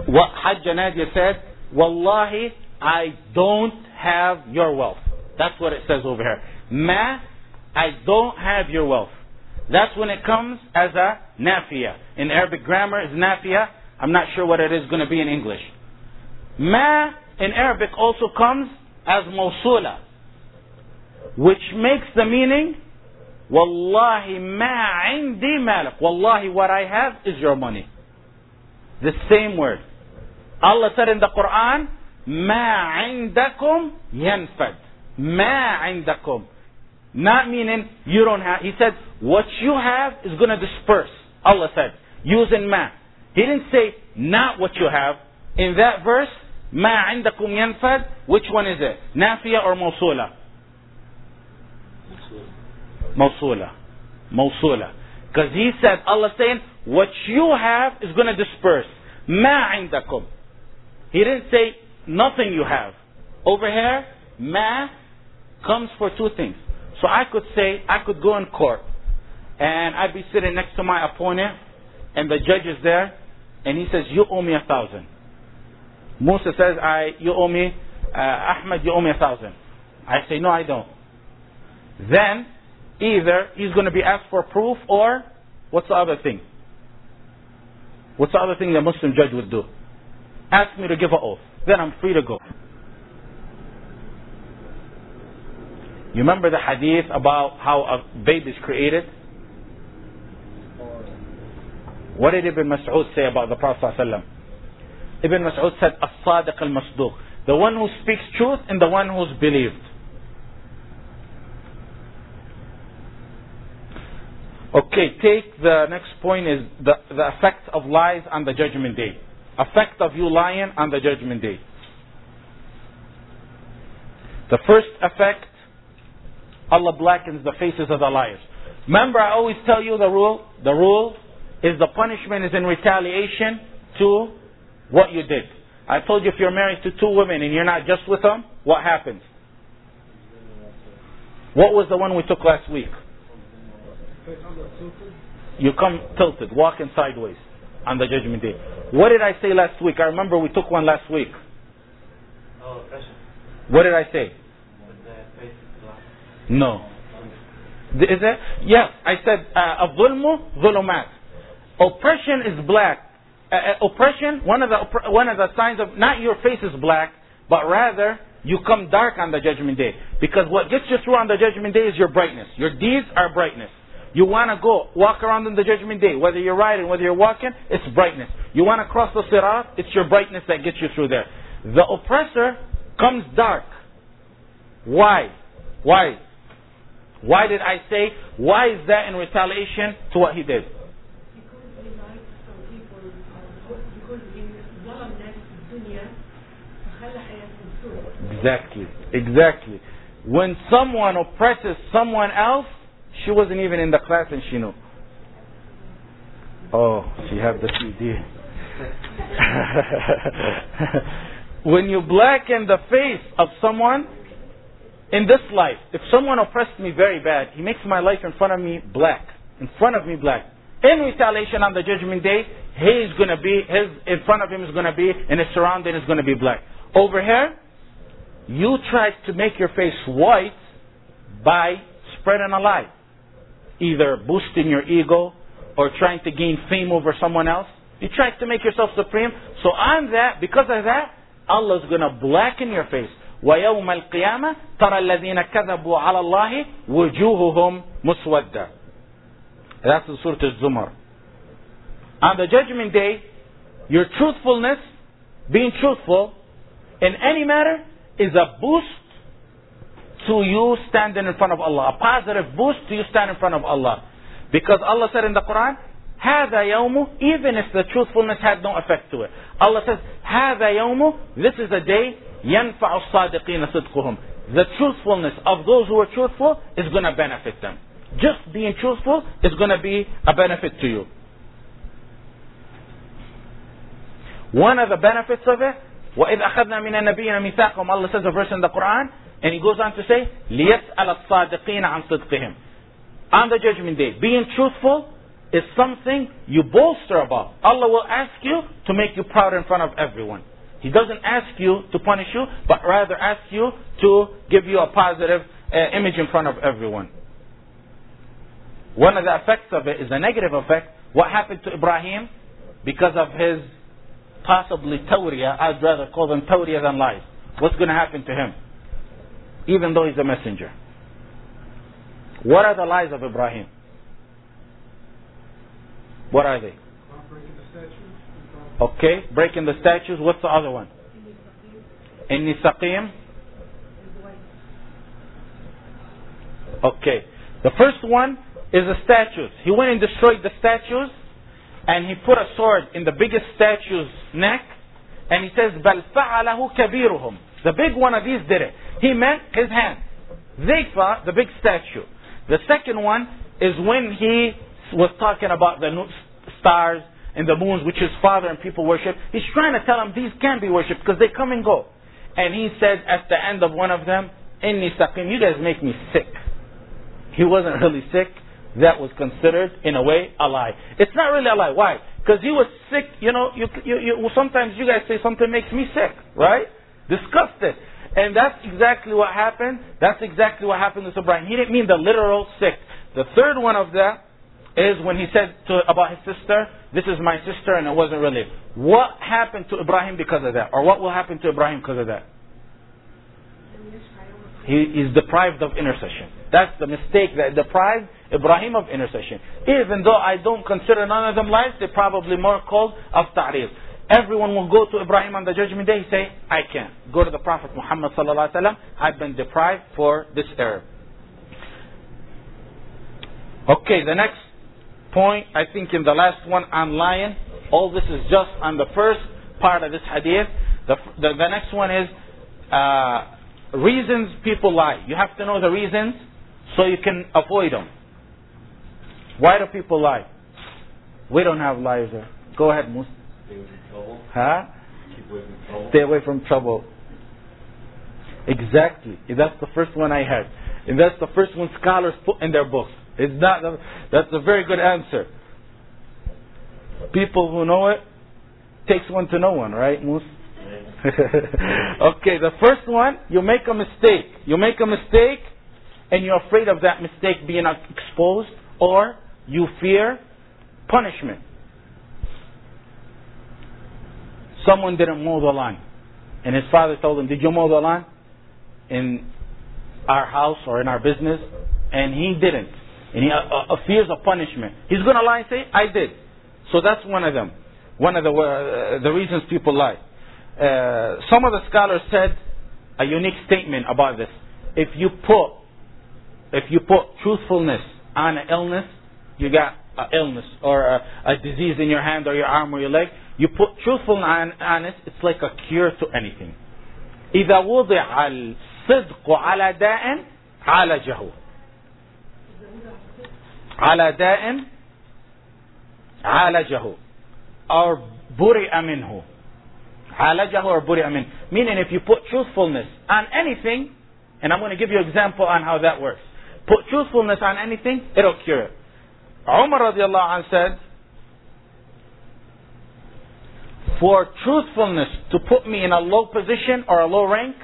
What Hajj Nadia said, Wallahi, I don't have your wealth. That's what it says over here. Ma, I don't have your wealth. That's when it comes as a nafiya. In Arabic grammar is nafiya. I'm not sure what it is going to be in English. Ma in Arabic also comes as mawsula, which makes the meaning Wallahi ma indi malik. Wallahi what I have is your money. The same word. Allah said in the Quran, Ma indakum yanfad. ما عندكم. Not meaning you don't have. He said, what you have is going to disperse. Allah said, using ma. He didn't say, not what you have. In that verse, ما عندكم ينفد, which one is it? نافية or موصولة? موصولة. موصولة. Because he said, Allah saying, what you have is going to disperse. ما عندكم. He didn't say nothing you have. Over here, ma comes for two things. So I could say, I could go in court, and I'd be sitting next to my opponent, and the judge is there, and he says, you owe me a thousand. Musa says, I, you owe me, uh, Ahmed, you owe me a thousand. I say, no, I don't. Then, either he's going to be asked for proof, or what's the other thing? What's the other thing the Muslim judge would do? Ask me to give an oath. Then I'm free to go. You remember the hadith about how a baby is created? What did Ibn Mas'ud say about the Prophet ﷺ? Ibn Mas'ud said, As-Sadiq al-Masduq. The one who speaks truth and the one who's believed. Okay, take the next point is the, the effect of lies on the judgment day. Effect of you lying on the judgment day. The first effect, Allah blackens the faces of the liars. Remember, I always tell you the rule. The rule is the punishment is in retaliation to what you did. I told you if you're married to two women and you're not just with them, what happens? What was the one we took last week? You come tilted, walking sideways on the judgment day. What did I say last week? I remember we took one last week. Oh, what did I say? No. Is that? Yes, I said, "Avulmu uh. Oppression is black. Uh, uh, oppression. One of the one of the signs of not your face is black, but rather you come dark on the judgment day. Because what gets you through on the judgment day is your brightness. Your deeds are brightness. You want to go walk around in the judgment day, whether you're riding, whether you're walking, it's brightness. You want to cross the sirat, it's your brightness that gets you through there. The oppressor comes dark. Why? Why? Why did I say? Why is that in retaliation to what he did? Exactly, exactly. When someone oppresses someone else, she wasn't even in the class and she knew. Oh, she had the CD. (laughs) when you blacken the face of someone in this life, if someone oppressed me very bad, he makes my life in front of me black. In front of me black. In retaliation on the judgment day, he's gonna be, his, in front of him is gonna be, and his surrounding is gonna be black. Over here, you tried to make your face white by spreading a lie Either boosting your ego or trying to gain fame over someone else. You tried to make yourself supreme. So on that, because of that, Allah is going to blacken your face. ويوم القيامة ترى الذين كذبوا على الله وجوههم مسودة. That's in Surah Al-Zumar. On the judgment day, your truthfulness, being truthful in any matter, is a boost to you standing in front of Allah. A positive boost to you standing in front of Allah. Because Allah said in the Quran, هذا يوم, even if the truthfulness had no effect to it. Allah says, هذا يوم, this is a day, ينفع الصادقين صدقهم. The truthfulness of those who are truthful is going to benefit them. Just being truthful is going to be a benefit to you. One of the benefits of it, وَإِذْ أَخَذْنَا مِنَ النَّبِيِّنَ مِيثَاقَهُمْ Allah says a verse in the Quran, and he goes on to say, لِيَسْأَلَ الصَّادِقِينَ عَنْ صِدْقِهِمْ On the judgment day, being truthful is something you bolster about. Allah will ask you to make you proud in front of everyone. He doesn't ask you to punish you, but rather ask you to give you a positive uh, image in front of everyone. One of the effects of it is a negative effect. What happened to Ibrahim? Because of his possibly tawriya, I'd rather call them tawriya than lies. What's going to happen to him? Even though he's a messenger. What are the lies of Ibrahim? What are they? Okay, breaking the statues. What's the other one? Inni saqim. Okay. The first one is the statues. He went and destroyed the statues, and he put a sword in the biggest statue's neck, and he says, بَلْ فَعَلَهُ كَبِيرُهُم the big one of these did it. He meant his hand. Zifa, the big statue. The second one is when he was talking about the stars and the moons, which his father and people worship. He's trying to tell them these can be worshipped because they come and go. And he said at the end of one of them, Inni saqim, you guys make me sick. He wasn't really sick. That was considered, in a way, a lie. It's not really a lie. Why? Because he was sick. You know, you, you, you, sometimes you guys say something makes me sick, right? Disgusted. And that's exactly what happened. That's exactly what happened to Ibrahim. He didn't mean the literal sick. The third one of that is when he said to, about his sister, this is my sister and it wasn't really. What happened to Ibrahim because of that? Or what will happen to Ibrahim because of that? He is deprived of intercession. That's the mistake that deprived Ibrahim of intercession. Even though I don't consider none of them lies, they're probably more called of ta'rif. Everyone will go to Ibrahim on the judgment day, say, I can't. Go to the Prophet Muhammad sallallahu alaihi wasallam. I've been deprived for this error. Okay, the next point, I think in the last one on lying, all this is just on the first part of this hadith. The, the, the next one is uh, reasons people lie. You have to know the reasons so you can avoid them. Why do people lie? We don't have lies there. Go ahead, Mus. Stay away from trouble. Huh? Stay away from trouble. Exactly. That's the first one I had. And that's the first one scholars put in their books. It's not, that's a very good answer. People who know it, takes one to know one, right, Moose? (laughs) okay, the first one, you make a mistake. You make a mistake and you're afraid of that mistake being exposed or you fear punishment. Someone didn't mow the lawn and his father told him, Did you mow the lawn in our house or in our business? And he didn't. And he uh, uh, fears a punishment. He's going to lie and say, I did. So that's one of them. One of the, uh, the reasons people lie. Uh, some of the scholars said a unique statement about this. If you put, if you put truthfulness on an illness, you got an illness or a, a disease in your hand or your arm or your leg, you put truthfulness on, on it, it's like a cure to anything. إذا وضع الصدق على داء عالجه على داء عالجه or برئ منه عالجه or برئ منه meaning if you put truthfulness on anything and I'm going to give you an example on how that works put truthfulness on anything it'll cure it Umar radiallahu anh said for truthfulness to put me in a low position or a low rank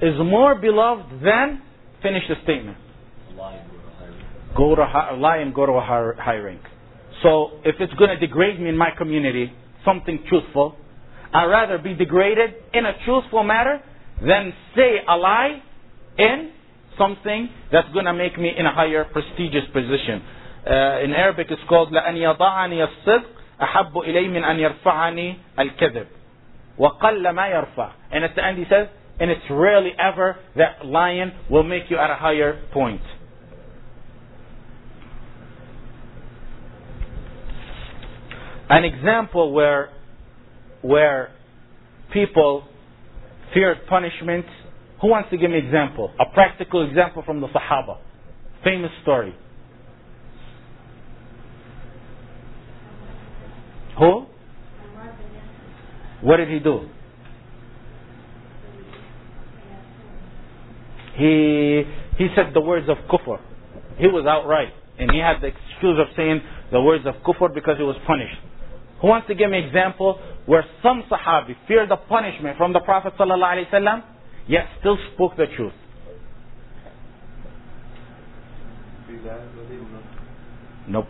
is more beloved than finish the statement Lying with a high go to hi- lie and go to a high, high rank. So if it's going to degrade me in my community, something truthful, I'd rather be degraded in a truthful matter than say a lie in something that's going to make me in a higher prestigious position. Uh, in Arabic it's called لأن يضعني الصدق أحب إلي من أن يرفعني الكذب وقل ما يرفع and at the end he says and it's rarely ever that lying will make you at a higher point an example where where people feared punishment. Who wants to give me an example? A practical example from the Sahaba. Famous story. Who? What did he do? He he said the words of kufr. He was outright, and he had the excuse of saying the words of kufr because he was punished. Who wants to give me an example where some Sahabi feared the punishment from the Prophet ﷺ, yet still spoke the truth? Nope.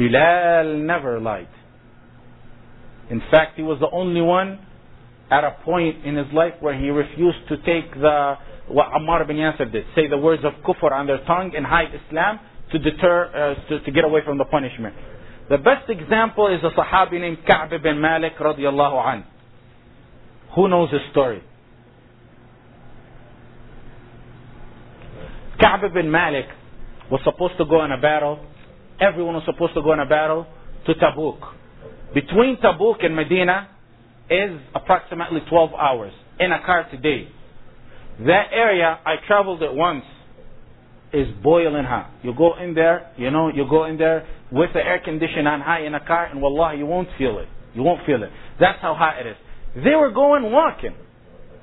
Bilal never lied. In fact, he was the only one at a point in his life where he refused to take the what Ammar bin Yasir did, say the words of kufr on their tongue and hide Islam to deter, uh, to, to get away from the punishment. The best example is a Sahabi named Ka'b bin Malik radiallahu an. Who knows his story? Ka'b bin Malik was supposed to go in a battle. Everyone was supposed to go in a battle to Tabuk. Between Tabuk and Medina is approximately 12 hours in a car today. That area, I traveled it once, is boiling hot. You go in there, you know, you go in there with the air condition on high in a car, and wallah, you won't feel it. You won't feel it. That's how hot it is. They were going walking,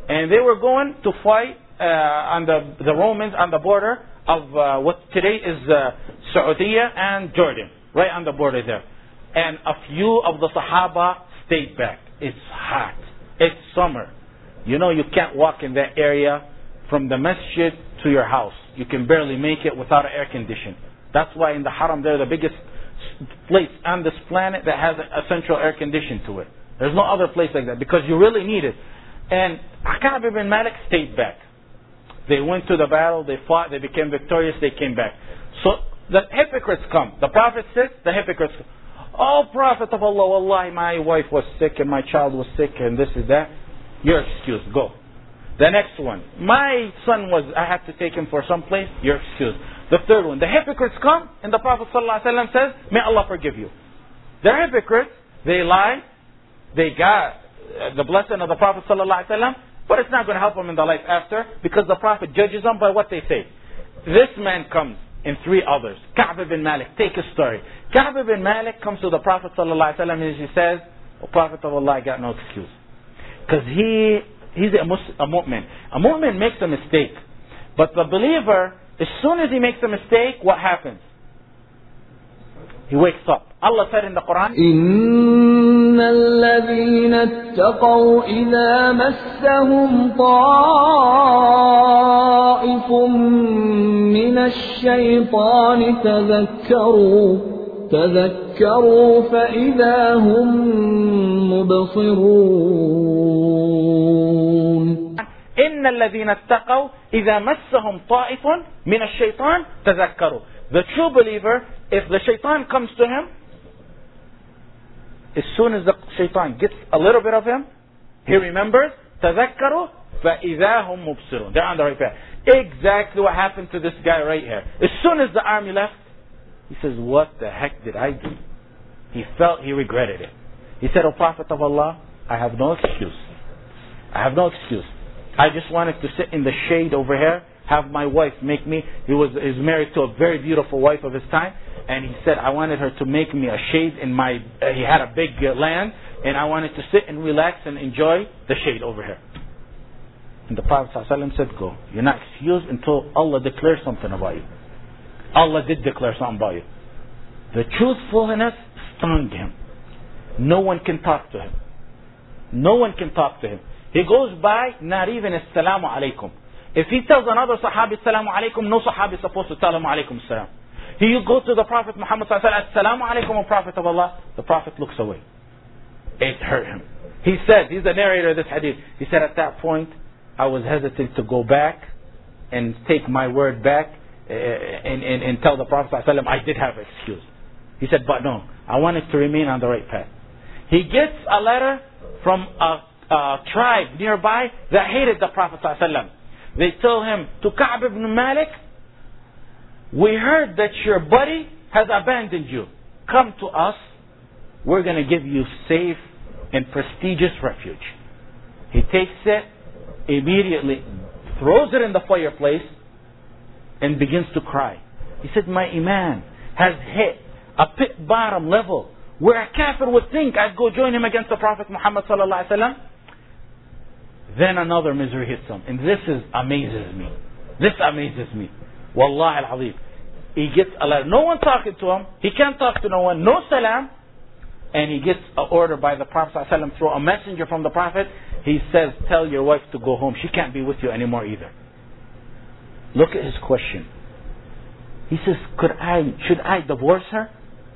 and they were going to fight uh, on the the Romans on the border of uh, what today is uh, Saudi and Jordan, right on the border there. And a few of the Sahaba stayed back. It's hot. It's summer. You know you can't walk in that area from the masjid to your house. You can barely make it without air condition. That's why in the haram they're the biggest place on this planet that has a central air condition to it. There's no other place like that because you really need it. And Ka'b ibn Malik stayed back. They went to the battle, they fought, they became victorious, they came back. So the hypocrites come. The Prophet says, the hypocrites come. Oh, Prophet of Allah, Wallahi, my wife was sick and my child was sick and this is that. Your excuse, go. The next one, my son was, I had to take him for some place, your excuse. The third one, the hypocrites come and the Prophet ﷺ says, may Allah forgive you. They're hypocrites, they lie, they got uh, the blessing of the Prophet ﷺ, but it's not going to help them in the life after because the Prophet judges them by what they say. This man comes and three others. Ka'b ibn Malik, take a story. Ka'b ibn Malik comes to the Prophet ﷺ and he says, oh, Prophet of Allah, got no excuse. Because he, he's a, Muslim, a mu'min. A mu'min makes a mistake. But the believer, as soon as he makes a mistake, what happens? He wakes up. Allah said in the Quran, إن الذين اتقوا إذا مسهم طائف من الشيطان تذكروا تذكروا فإذا هم مبصرون إن الذين اتقوا إذا مسهم طائف من الشيطان تذكروا. The true believer, if the shaitan comes to him, as soon as the shaitan gets a little bit of him, he remembers, تذكروا فإذا هم مبصرون. They're on the right path. Exactly what happened to this guy right here. As soon as the army left, he says, what the heck did I do? He felt he regretted it. He said, O Prophet of Allah, I have no excuse. I have no excuse. I just wanted to sit in the shade over here, have my wife make me. He was is married to a very beautiful wife of his time, and he said I wanted her to make me a shade in my. Uh, he had a big uh, land, and I wanted to sit and relax and enjoy the shade over here. And the Prophet ﷺ said, "Go. You're not excused until Allah declares something about you." Allah did declare something about you. The truthfulness stung him. No one can talk to him. No one can talk to him. He goes by, not even assalamu alaikum. If he tells another sahabi assalamu alaikum, no sahabi is supposed to tell him alaikum salam. He goes to the Prophet Muhammad assalamu alaikum, O Prophet of Allah. The Prophet looks away. It hurt him. He said, he's the narrator of this hadith. He said at that point, I was hesitant to go back and take my word back uh, and, and, and tell the Prophet ﷺ I did have an excuse. He said, but no, I wanted to remain on the right path. He gets a letter from a, a tribe nearby that hated the Prophet ﷺ. They tell him to Ka'b ibn Malik, we heard that your buddy has abandoned you. Come to us. We're going to give you safe and prestigious refuge. He takes it, immediately throws it in the fireplace, and begins to cry. He said, My Iman has hit a pit bottom level where a kafir would think I'd go join him against the Prophet Muhammad sallallahu alaihi wasallam. Then another misery hits him. And this is amazes me. This amazes me. Wallahi al-azim. He gets a letter. No one talking to him. He can't talk to no one. No salam. And he gets an order by the Prophet ﷺ through a messenger from the Prophet. He says, tell your wife to go home. She can't be with you anymore either. Look at his question. He says, could I, should I divorce her?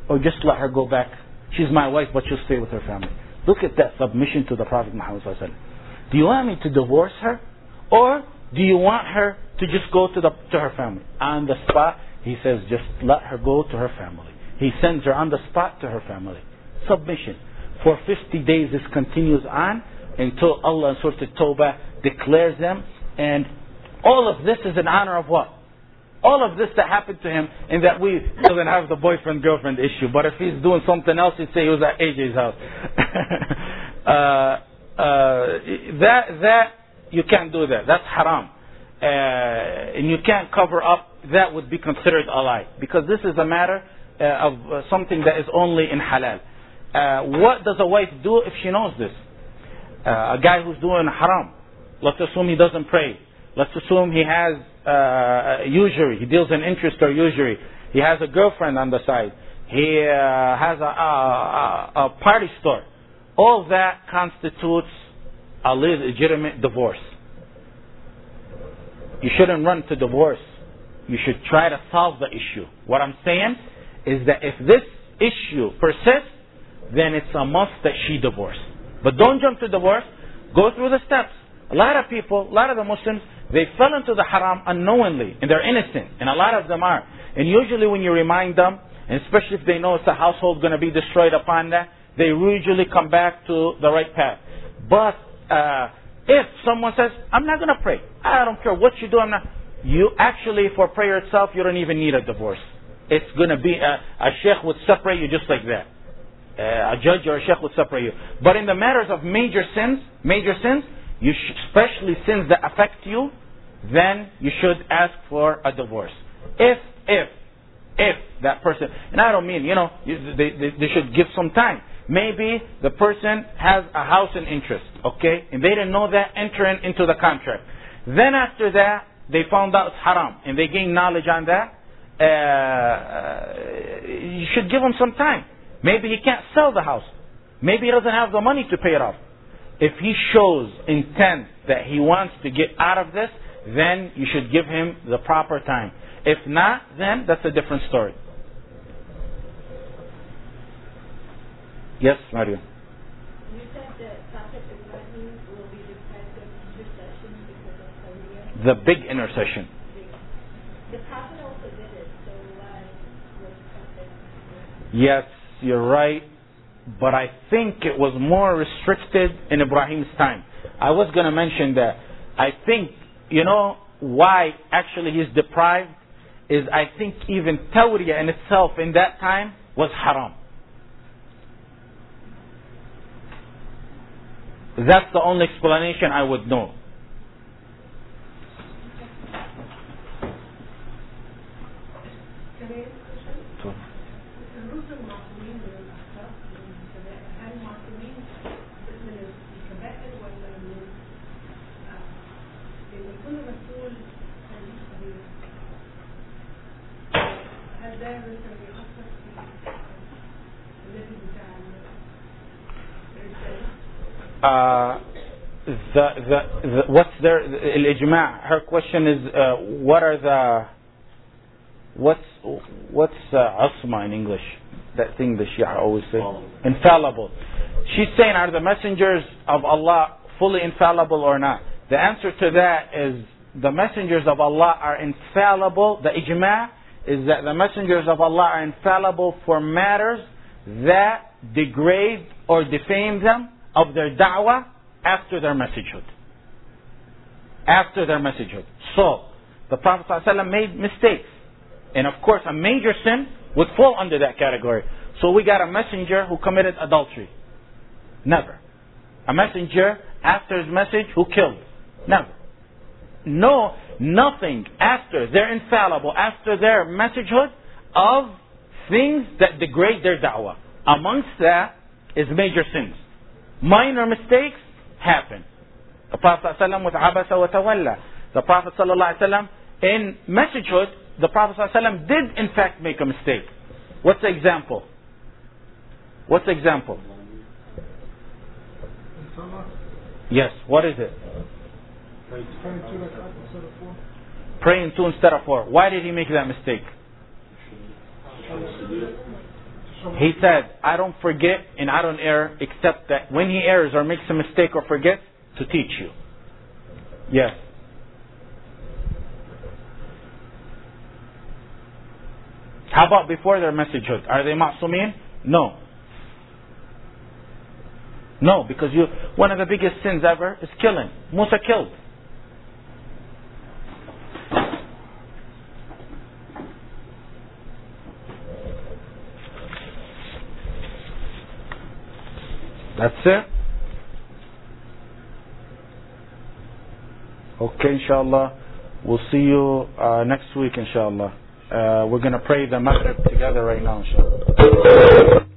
Or just let her go back? She's my wife, but she'll stay with her family. Look at that submission to the Prophet Muhammad ﷺ. Do you want me to divorce her? Or do you want her to just go to, the, to her family? On the spot, he says, just let her go to her family. He sends her on the spot to her family. Submission. For 50 days this continues on until Allah in Surah Tawbah declares them. And all of this is in honor of what? all of this that happened to him, and that we doesn't have the boyfriend girlfriend issue. But if he's doing something else, he'd say he was at AJ's house. (laughs) uh, that that you can't do that. That's haram, uh, and you can't cover up. That would be considered a lie because this is a matter uh, of uh, something that is only in halal. Uh, what does a wife do if she knows this? Uh, a guy who's doing haram. Let's assume he doesn't pray. Let's assume he has uh, usury. He deals in interest or usury. He has a girlfriend on the side. He uh, has a, a, a party store. All that constitutes a legitimate divorce. You shouldn't run to divorce. You should try to solve the issue. What I'm saying is that if this issue persists, then it's a must that she divorce. But don't jump to divorce. Go through the steps. A lot of people, a lot of the Muslims, they fell into the haram unknowingly, and they're innocent, and a lot of them are. And usually when you remind them, and especially if they know it's a household going to be destroyed upon that, they usually come back to the right path. But uh, if someone says, I'm not going to pray, I don't care what you do, I'm not, you actually, for prayer itself, you don't even need a divorce. It's going to be, a, a sheikh would separate you just like that. Uh, a judge or a sheikh would separate you. But in the matters of major sins, major sins, you sh- especially sins that affect you, then you should ask for a divorce. If, if, if that person, and I don't mean, you know, they, they, they should give some time. Maybe the person has a house in interest, okay, and they didn't know that entering into the contract. Then after that, they found out it's haram, and they gained knowledge on that. Uh, you should give him some time. Maybe he can't sell the house. Maybe he doesn't have the money to pay it off. If he shows intent that he wants to get out of this, then you should give him the proper time. If not, then that's a different story. Yes, Mario. You said that Prophet Ibrahim will be the of intercession because of Hallelujah. The big intercession. The Prophet also did it, so why was Prophet Yes, you're right. But I think it was more restricted in Ibrahim's time. I was going to mention that. I think, you know, why actually he's deprived is I think even Tawriya in itself in that time was haram. That's the only explanation I would know. Uh, the, the, the, what's their الإجماع? Her question is, uh, what are the what's what's uh, isma in English? That thing the Shia always say, infallible. She's saying, are the messengers of Allah fully infallible or not? The answer to that is the messengers of Allah are infallible. The ijma is that the messengers of Allah are infallible for matters that degrade or defame them of their da'wah after their messagehood. After their messagehood. So, the Prophet ﷺ made mistakes. And of course, a major sin would fall under that category. So we got a messenger who committed adultery. Never. A messenger after his message who killed. Never. No, nothing after their infallible, after their messagehood of things that degrade their da'wah. Amongst that is major sins. Minor mistakes happen. The Prophet ﷺ with Abasa wa Tawalla. The Prophet ﷺ in messagehood, the Prophet ﷺ did in fact make a mistake. What's the example? What's the example? Yes, what is it? Praying two instead of four. Why did he make that mistake? He said, I don't forget and I don't err except that when he errs or makes a mistake or forgets, to teach you. Yes. How about before their messagehood? Are they ma'sumin? No. No, because you one of the biggest sins ever is killing. Musa killed. That's it? Okay, inshallah. We'll see you uh, next week, inshallah. Uh, we're going to pray the Maghrib together right now, inshallah.